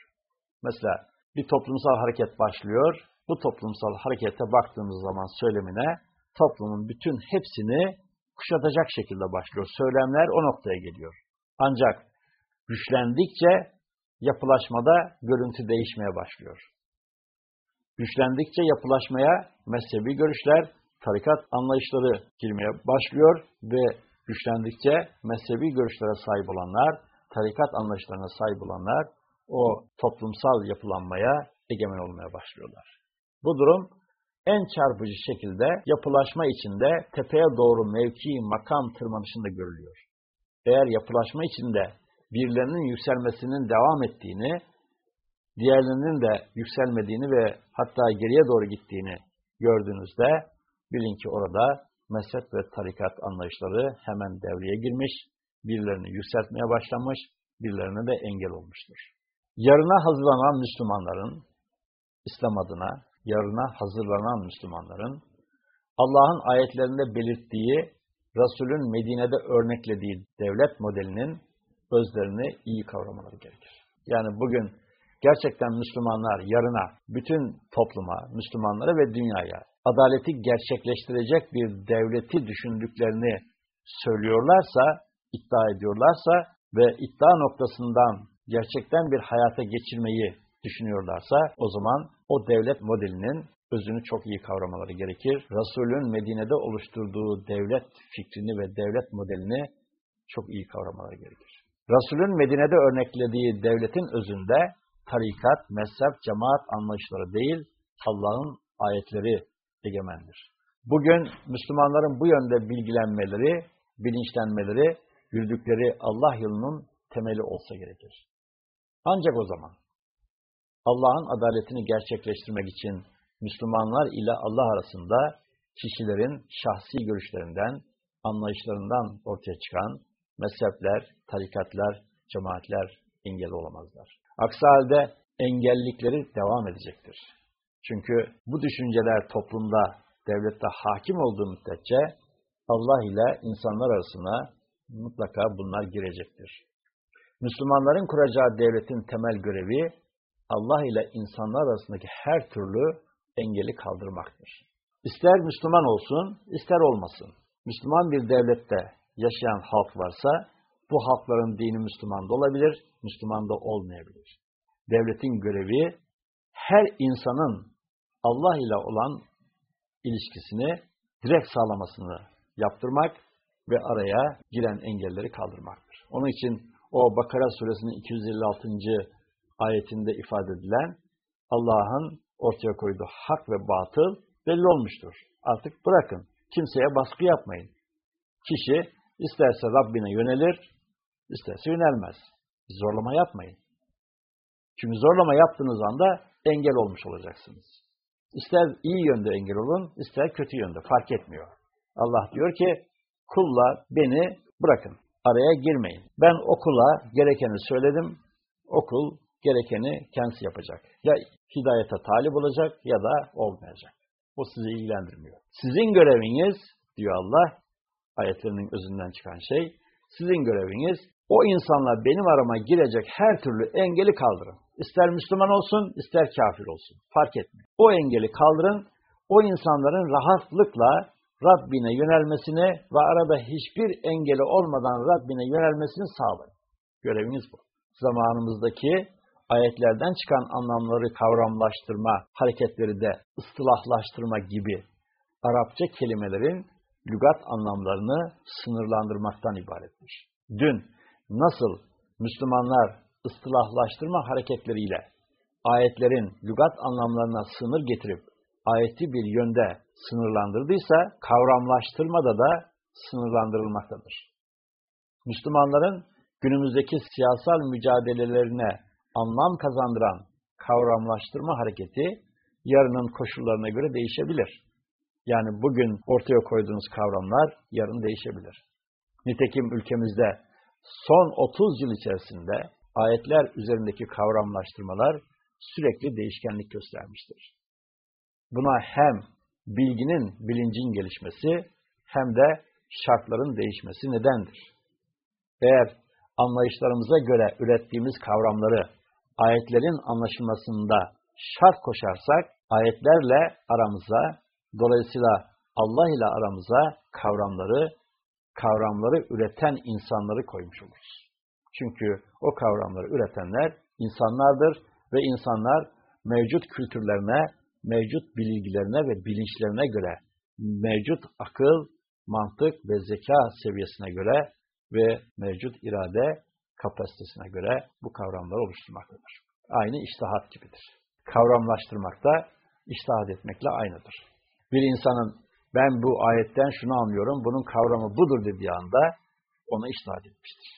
Mesela bir toplumsal hareket başlıyor. Bu toplumsal harekete baktığımız zaman söylemine toplumun bütün hepsini kuşatacak şekilde başlıyor. Söylemler o noktaya geliyor. Ancak güçlendikçe yapılaşmada görüntü değişmeye başlıyor. Güçlendikçe yapılaşmaya mezhebi görüşler, tarikat anlayışları girmeye başlıyor ve güçlendikçe mezhebi görüşlere sahip olanlar, tarikat anlayışlarına sahip olanlar o toplumsal yapılanmaya egemen olmaya başlıyorlar. Bu durum en çarpıcı şekilde yapılaşma içinde tepeye doğru mevki, makam tırmanışında görülüyor. Eğer yapılaşma içinde birilerinin yükselmesinin devam ettiğini, diğerlerinin de yükselmediğini ve hatta geriye doğru gittiğini gördüğünüzde bilin ki orada mezhep ve tarikat anlayışları hemen devreye girmiş, birilerini yükseltmeye başlamış, birilerine de engel olmuştur. Yarına hazırlanan Müslümanların İslam adına yarına hazırlanan Müslümanların Allah'ın ayetlerinde belirttiği, Resul'ün Medine'de örneklediği devlet modelinin özlerini iyi kavramaları gerekir. Yani bugün gerçekten Müslümanlar yarına bütün topluma, Müslümanlara ve dünyaya adaleti gerçekleştirecek bir devleti düşündüklerini söylüyorlarsa, iddia ediyorlarsa ve iddia noktasından gerçekten bir hayata geçirmeyi düşünüyorlarsa o zaman o devlet modelinin özünü çok iyi kavramaları gerekir. Resulün Medine'de oluşturduğu devlet fikrini ve devlet modelini çok iyi kavramaları gerekir. Resulün Medine'de örneklediği devletin özünde tarikat, mezhep, cemaat anlayışları değil, Allah'ın ayetleri egemendir. Bugün Müslümanların bu yönde bilgilenmeleri, bilinçlenmeleri, yürüdükleri Allah yolunun temeli olsa gerekir. Ancak o zaman Allah'ın adaletini gerçekleştirmek için Müslümanlar ile Allah arasında kişilerin şahsi görüşlerinden, anlayışlarından ortaya çıkan mezhepler, tarikatlar, cemaatler engel olamazlar. Aksi halde engellikleri devam edecektir. Çünkü bu düşünceler toplumda, devlette hakim olduğu müddetçe Allah ile insanlar arasına mutlaka bunlar girecektir. Müslümanların kuracağı devletin temel görevi Allah ile insanlar arasındaki her türlü engeli kaldırmaktır. İster Müslüman olsun, ister olmasın. Müslüman bir devlette yaşayan halk varsa, bu halkların dini Müslüman da olabilir, Müslüman da olmayabilir. Devletin görevi, her insanın Allah ile olan ilişkisini direkt sağlamasını yaptırmak ve araya giren engelleri kaldırmaktır. Onun için o Bakara suresinin 256. ayetinde ifade edilen Allah'ın ortaya koyduğu hak ve batıl belli olmuştur. Artık bırakın. Kimseye baskı yapmayın. Kişi isterse Rabbine yönelir, isterse yönelmez. Zorlama yapmayın. Çünkü zorlama yaptığınız anda engel olmuş olacaksınız. İster iyi yönde engel olun, ister kötü yönde fark etmiyor. Allah diyor ki kulla beni bırakın. Araya girmeyin. Ben okula gerekeni söyledim. Okul gerekeni kendisi yapacak. Ya hidayete talip olacak ya da olmayacak. O sizi ilgilendirmiyor. Sizin göreviniz, diyor Allah, ayetlerinin özünden çıkan şey, sizin göreviniz, o insanla benim arama girecek her türlü engeli kaldırın. İster Müslüman olsun, ister kafir olsun. Fark etmiyor. O engeli kaldırın, o insanların rahatlıkla Rabbine yönelmesini ve arada hiçbir engeli olmadan Rabbine yönelmesini sağlayın. Göreviniz bu. Zamanımızdaki ayetlerden çıkan anlamları kavramlaştırma hareketleri de ıstılahlaştırma gibi Arapça kelimelerin lügat anlamlarını sınırlandırmaktan ibarettir. Dün nasıl Müslümanlar ıstılahlaştırma hareketleriyle ayetlerin lügat anlamlarına sınır getirip ayeti bir yönde sınırlandırdıysa kavramlaştırmada da sınırlandırılmaktadır. Müslümanların günümüzdeki siyasal mücadelelerine anlam kazandıran kavramlaştırma hareketi yarının koşullarına göre değişebilir. Yani bugün ortaya koyduğunuz kavramlar yarın değişebilir. Nitekim ülkemizde son 30 yıl içerisinde ayetler üzerindeki kavramlaştırmalar sürekli değişkenlik göstermiştir. Buna hem bilginin, bilincin gelişmesi hem de şartların değişmesi nedendir. Eğer anlayışlarımıza göre ürettiğimiz kavramları ayetlerin anlaşılmasında şart koşarsak, ayetlerle aramıza, dolayısıyla Allah ile aramıza kavramları, kavramları üreten insanları koymuş oluruz. Çünkü o kavramları üretenler insanlardır ve insanlar mevcut kültürlerine, mevcut bilgilerine ve bilinçlerine göre, mevcut akıl, mantık ve zeka seviyesine göre ve mevcut irade kapasitesine göre bu kavramları oluşturmaktadır. Aynı iştihat gibidir. Kavramlaştırmak da iştihat etmekle aynıdır. Bir insanın ben bu ayetten şunu anlıyorum, bunun kavramı budur dediği anda ona iştihat etmiştir.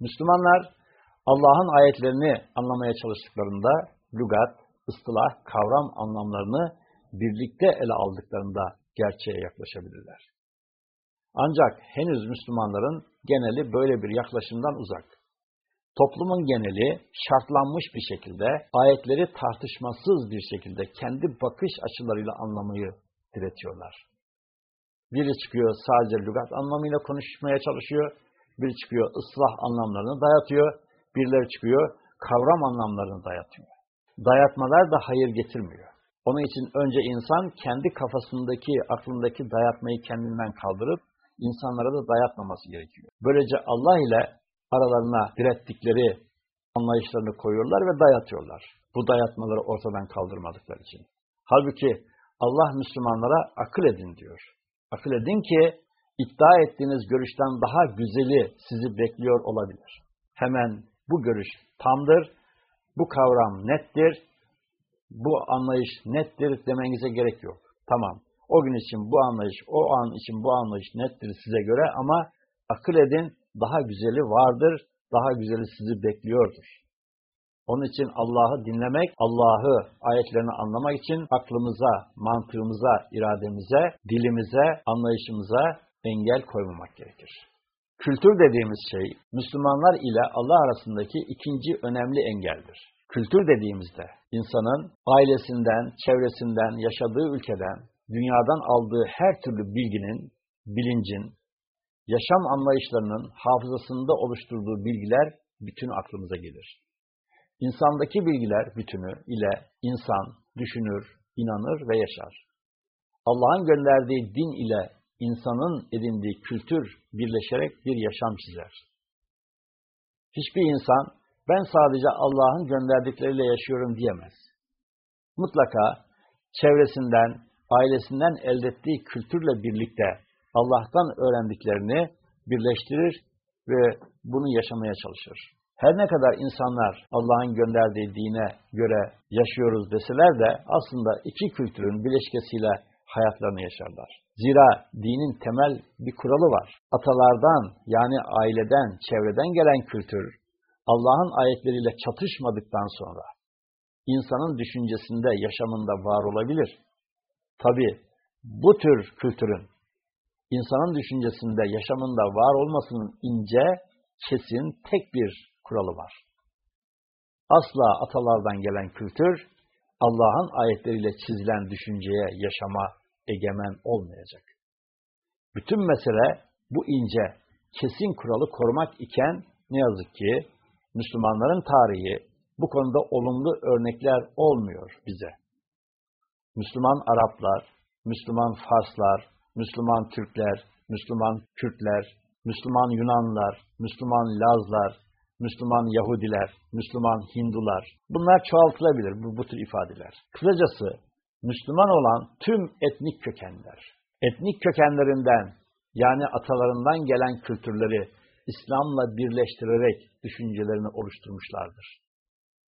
Müslümanlar Allah'ın ayetlerini anlamaya çalıştıklarında lügat, ıstılah, kavram anlamlarını birlikte ele aldıklarında gerçeğe yaklaşabilirler. Ancak henüz Müslümanların geneli böyle bir yaklaşımdan uzak. Toplumun geneli şartlanmış bir şekilde ayetleri tartışmasız bir şekilde kendi bakış açılarıyla anlamayı diretiyorlar. Biri çıkıyor sadece lügat anlamıyla konuşmaya çalışıyor, biri çıkıyor ıslah anlamlarını dayatıyor, birileri çıkıyor kavram anlamlarını dayatıyor. Dayatmalar da hayır getirmiyor. Onun için önce insan kendi kafasındaki, aklındaki dayatmayı kendinden kaldırıp insanlara da dayatmaması gerekiyor. Böylece Allah ile aralarına direttikleri anlayışlarını koyuyorlar ve dayatıyorlar. Bu dayatmaları ortadan kaldırmadıkları için. Halbuki Allah Müslümanlara akıl edin diyor. Akıl edin ki iddia ettiğiniz görüşten daha güzeli sizi bekliyor olabilir. Hemen bu görüş tamdır, bu kavram nettir, bu anlayış nettir demenize gerek yok. Tamam, o gün için bu anlayış, o an için bu anlayış nettir size göre ama akıl edin daha güzeli vardır, daha güzeli sizi bekliyordur. Onun için Allah'ı dinlemek, Allah'ı ayetlerini anlamak için aklımıza, mantığımıza, irademize, dilimize, anlayışımıza engel koymamak gerekir. Kültür dediğimiz şey, Müslümanlar ile Allah arasındaki ikinci önemli engeldir. Kültür dediğimizde, insanın ailesinden, çevresinden, yaşadığı ülkeden, dünyadan aldığı her türlü bilginin, bilincin, yaşam anlayışlarının hafızasında oluşturduğu bilgiler bütün aklımıza gelir. İnsandaki bilgiler bütünü ile insan düşünür, inanır ve yaşar. Allah'ın gönderdiği din ile insanın edindiği kültür birleşerek bir yaşam çizer. Hiçbir insan ben sadece Allah'ın gönderdikleriyle yaşıyorum diyemez. Mutlaka çevresinden, ailesinden elde ettiği kültürle birlikte Allah'tan öğrendiklerini birleştirir ve bunu yaşamaya çalışır. Her ne kadar insanlar Allah'ın gönderdiği dine göre yaşıyoruz deseler de aslında iki kültürün bileşkesiyle hayatlarını yaşarlar. Zira dinin temel bir kuralı var. Atalardan yani aileden, çevreden gelen kültür Allah'ın ayetleriyle çatışmadıktan sonra insanın düşüncesinde, yaşamında var olabilir. Tabi bu tür kültürün insanın düşüncesinde, yaşamında var olmasının ince, kesin, tek bir kuralı var. Asla atalardan gelen kültür, Allah'ın ayetleriyle çizilen düşünceye, yaşama egemen olmayacak. Bütün mesele bu ince, kesin kuralı korumak iken ne yazık ki Müslümanların tarihi bu konuda olumlu örnekler olmuyor bize. Müslüman Araplar, Müslüman Farslar, Müslüman Türkler, Müslüman Kürtler, Müslüman Yunanlar, Müslüman Lazlar, Müslüman Yahudiler, Müslüman Hindular. Bunlar çoğaltılabilir bu, bu tür ifadeler. Kısacası Müslüman olan tüm etnik kökenler, etnik kökenlerinden yani atalarından gelen kültürleri İslam'la birleştirerek düşüncelerini oluşturmuşlardır.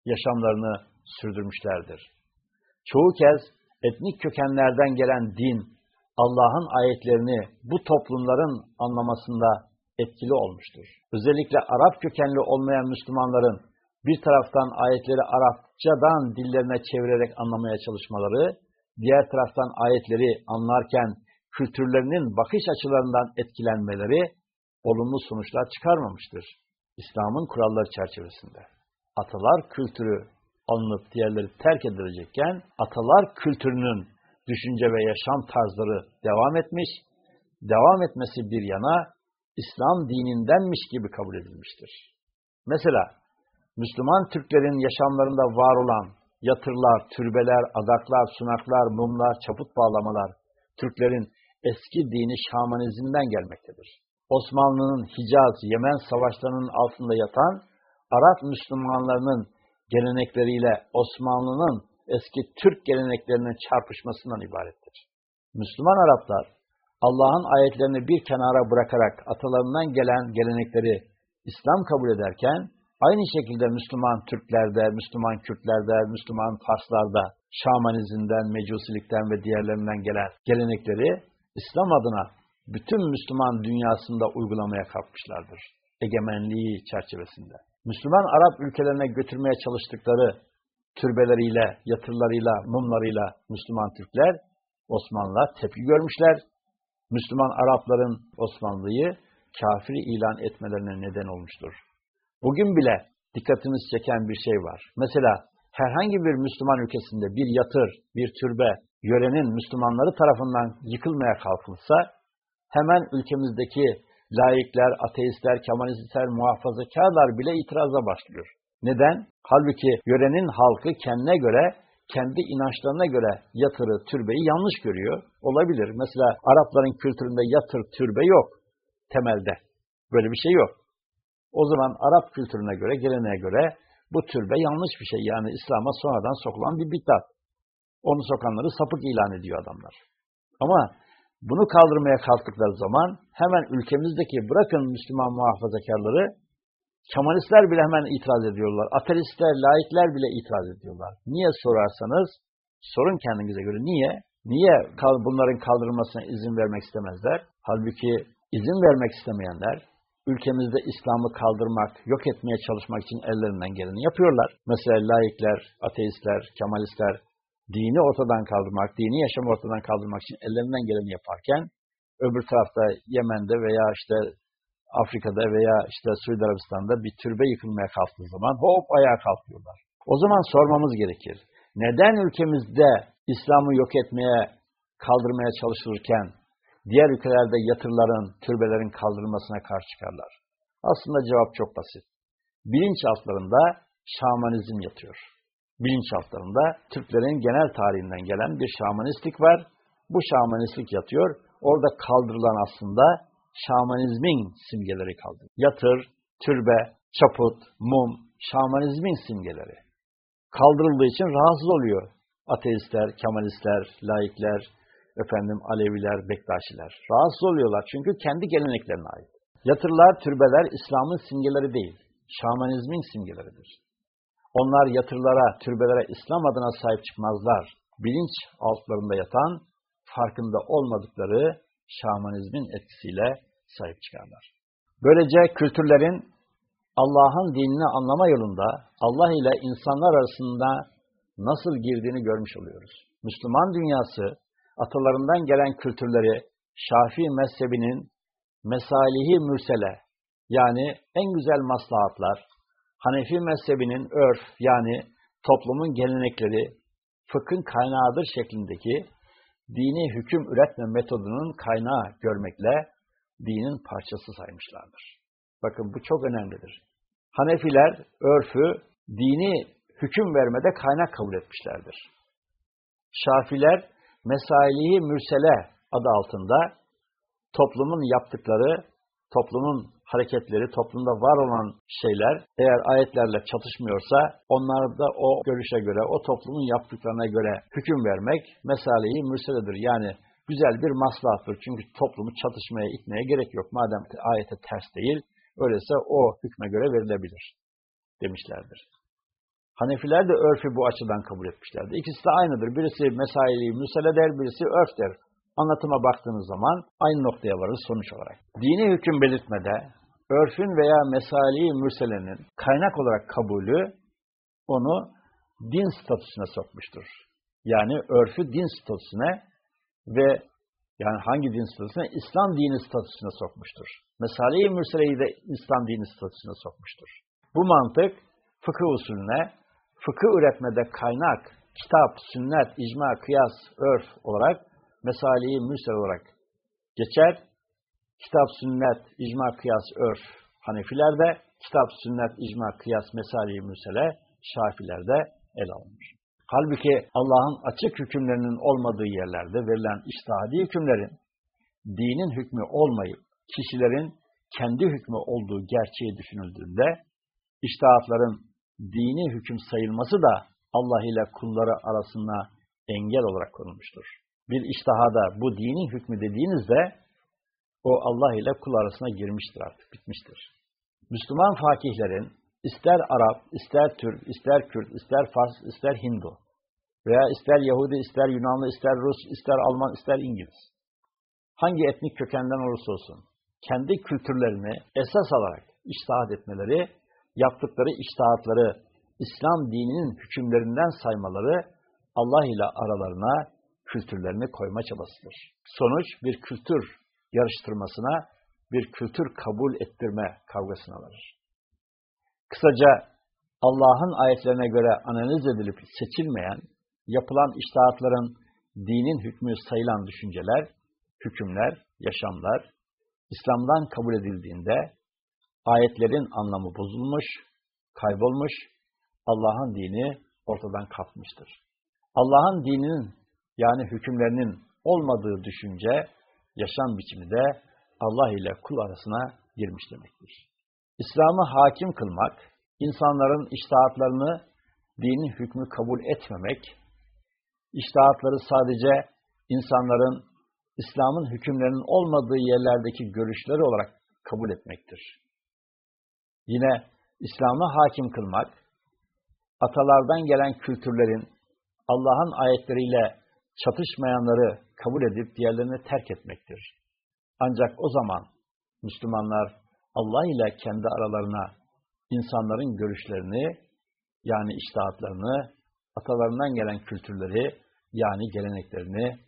Yaşamlarını sürdürmüşlerdir. Çoğu kez etnik kökenlerden gelen din, Allah'ın ayetlerini bu toplumların anlamasında etkili olmuştur. Özellikle Arap kökenli olmayan Müslümanların bir taraftan ayetleri Arapçadan dillerine çevirerek anlamaya çalışmaları, diğer taraftan ayetleri anlarken kültürlerinin bakış açılarından etkilenmeleri olumlu sonuçlar çıkarmamıştır. İslam'ın kuralları çerçevesinde. Atalar kültürü alınıp diğerleri terk edilecekken, atalar kültürünün düşünce ve yaşam tarzları devam etmiş, devam etmesi bir yana İslam dinindenmiş gibi kabul edilmiştir. Mesela Müslüman Türklerin yaşamlarında var olan yatırlar, türbeler, adaklar, sunaklar, mumlar, çaput bağlamalar Türklerin eski dini şamanizmden gelmektedir. Osmanlı'nın Hicaz, Yemen savaşlarının altında yatan Arap Müslümanlarının gelenekleriyle Osmanlı'nın eski Türk geleneklerinin çarpışmasından ibarettir. Müslüman Araplar Allah'ın ayetlerini bir kenara bırakarak atalarından gelen gelenekleri İslam kabul ederken aynı şekilde Müslüman Türklerde, Müslüman Kürtlerde, Müslüman Farslarda şamanizmden, mecusilikten ve diğerlerinden gelen gelenekleri İslam adına bütün Müslüman dünyasında uygulamaya kalkmışlardır. Egemenliği çerçevesinde. Müslüman Arap ülkelerine götürmeye çalıştıkları türbeleriyle, yatırlarıyla, mumlarıyla Müslüman Türkler, Osmanlılar tepki görmüşler. Müslüman Arapların Osmanlı'yı kafiri ilan etmelerine neden olmuştur. Bugün bile dikkatimizi çeken bir şey var. Mesela herhangi bir Müslüman ülkesinde bir yatır, bir türbe, yörenin Müslümanları tarafından yıkılmaya kalkılsa, hemen ülkemizdeki laikler, ateistler, kemalistler, muhafazakarlar bile itiraza başlıyor. Neden? Halbuki yörenin halkı kendine göre, kendi inançlarına göre yatırı, türbeyi yanlış görüyor. Olabilir. Mesela Arapların kültüründe yatır, türbe yok temelde. Böyle bir şey yok. O zaman Arap kültürüne göre, geleneğe göre bu türbe yanlış bir şey. Yani İslam'a sonradan sokulan bir bid'at. Onu sokanları sapık ilan ediyor adamlar. Ama bunu kaldırmaya kalktıkları zaman hemen ülkemizdeki bırakın Müslüman muhafazakarları Kemalistler bile hemen itiraz ediyorlar. Ateistler, laikler bile itiraz ediyorlar. Niye sorarsanız sorun kendinize göre. Niye? Niye bunların kaldırılmasına izin vermek istemezler? Halbuki izin vermek istemeyenler ülkemizde İslam'ı kaldırmak, yok etmeye çalışmak için ellerinden geleni yapıyorlar. Mesela laikler, ateistler, kemalistler dini ortadan kaldırmak, dini yaşamı ortadan kaldırmak için ellerinden geleni yaparken öbür tarafta Yemen'de veya işte Afrika'da veya işte Suudi Arabistan'da bir türbe yıkılmaya kalktığı zaman hop ayağa kalkıyorlar. O zaman sormamız gerekir. Neden ülkemizde İslam'ı yok etmeye, kaldırmaya çalışılırken diğer ülkelerde yatırların, türbelerin kaldırılmasına karşı çıkarlar? Aslında cevap çok basit. Bilinçaltlarında şamanizm yatıyor. Bilinçaltlarında Türklerin genel tarihinden gelen bir şamanistlik var. Bu şamanistlik yatıyor. Orada kaldırılan aslında şamanizmin simgeleri kaldı. Yatır, türbe, çaput, mum, şamanizmin simgeleri. Kaldırıldığı için rahatsız oluyor. Ateistler, kemalistler, laikler, efendim Aleviler, Bektaşiler. Rahatsız oluyorlar çünkü kendi geleneklerine ait. Yatırlar, türbeler İslam'ın simgeleri değil, şamanizmin simgeleridir. Onlar yatırlara, türbelere İslam adına sahip çıkmazlar. Bilinç altlarında yatan, farkında olmadıkları şamanizmin etkisiyle sahip çıkarlar. Böylece kültürlerin Allah'ın dinini anlama yolunda Allah ile insanlar arasında nasıl girdiğini görmüş oluyoruz. Müslüman dünyası atalarından gelen kültürleri Şafii mezhebinin mesalihi mürsele yani en güzel maslahatlar, Hanefi mezhebinin örf yani toplumun gelenekleri, fıkhın kaynağıdır şeklindeki dini hüküm üretme metodunun kaynağı görmekle dinin parçası saymışlardır. Bakın bu çok önemlidir. Hanefiler örfü dini hüküm vermede kaynak kabul etmişlerdir. Şafiler mesailihi mürsele adı altında toplumun yaptıkları, toplumun hareketleri, toplumda var olan şeyler eğer ayetlerle çatışmıyorsa onlarda o görüşe göre, o toplumun yaptıklarına göre hüküm vermek mesaleyi mürseledir. Yani güzel bir maslahattır. Çünkü toplumu çatışmaya itmeye gerek yok. Madem ayete ters değil, öyleyse o hükme göre verilebilir demişlerdir. Hanefiler de örfü bu açıdan kabul etmişlerdi. İkisi de aynıdır. Birisi mesaili müsele der, birisi örf der. Anlatıma baktığınız zaman aynı noktaya varır sonuç olarak. Dini hüküm belirtmede örfün veya mesali mürselenin kaynak olarak kabulü onu din statüsüne sokmuştur. Yani örfü din statüsüne ve yani hangi din statüsüne? İslam dini statüsüne sokmuştur. Mesale-i Mürsele'yi de İslam dini statüsüne sokmuştur. Bu mantık fıkıh usulüne, fıkıh üretmede kaynak, kitap, sünnet, icma, kıyas, örf olarak Mesale-i Mürsel olarak geçer kitap, sünnet, icma, kıyas, örf Hanefilerde, kitap, sünnet, icma, kıyas, mesali, müsele Şafilerde el alınmış. Halbuki Allah'ın açık hükümlerinin olmadığı yerlerde verilen iştihadi hükümlerin dinin hükmü olmayıp kişilerin kendi hükmü olduğu gerçeği düşünüldüğünde iştihatların dini hüküm sayılması da Allah ile kulları arasında engel olarak konulmuştur. Bir iştihada bu dinin hükmü dediğinizde o Allah ile kul arasına girmiştir artık, bitmiştir. Müslüman fakihlerin ister Arap, ister Türk, ister Kürt, ister Fars, ister Hindu veya ister Yahudi, ister Yunanlı, ister Rus, ister Alman, ister İngiliz. Hangi etnik kökenden olursa olsun, kendi kültürlerini esas alarak iştahat etmeleri, yaptıkları iştahatları İslam dininin hükümlerinden saymaları Allah ile aralarına kültürlerini koyma çabasıdır. Sonuç bir kültür yarıştırmasına, bir kültür kabul ettirme kavgasına varır. Kısaca Allah'ın ayetlerine göre analiz edilip seçilmeyen, yapılan iştahatların dinin hükmü sayılan düşünceler, hükümler, yaşamlar, İslam'dan kabul edildiğinde ayetlerin anlamı bozulmuş, kaybolmuş, Allah'ın dini ortadan kalkmıştır. Allah'ın dininin yani hükümlerinin olmadığı düşünce, yaşam biçimi de Allah ile kul arasına girmiş demektir. İslam'ı hakim kılmak, insanların iştahatlarını dinin hükmü kabul etmemek, iştahatları sadece insanların İslam'ın hükümlerinin olmadığı yerlerdeki görüşleri olarak kabul etmektir. Yine İslam'a hakim kılmak, atalardan gelen kültürlerin Allah'ın ayetleriyle çatışmayanları kabul edip diğerlerini terk etmektir. Ancak o zaman Müslümanlar Allah ile kendi aralarına insanların görüşlerini yani iştahatlarını, atalarından gelen kültürleri yani geleneklerini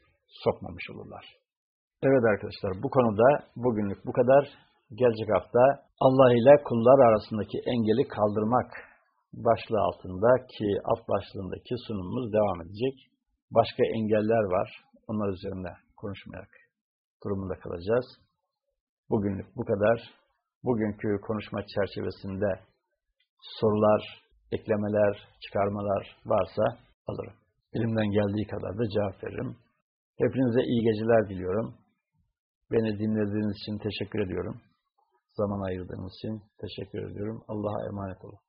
sokmamış olurlar. Evet arkadaşlar bu konuda bugünlük bu kadar. Gelecek hafta Allah ile kullar arasındaki engeli kaldırmak başlığı altında ki alt başlığındaki sunumumuz devam edecek. Başka engeller var. Onlar üzerinde konuşmayak durumunda kalacağız. Bugünlük bu kadar. Bugünkü konuşma çerçevesinde sorular, eklemeler, çıkarmalar varsa alırım. Elimden geldiği kadar da cevap veririm. Hepinize iyi geceler diliyorum. Beni dinlediğiniz için teşekkür ediyorum. Zaman ayırdığınız için teşekkür ediyorum. Allah'a emanet olun.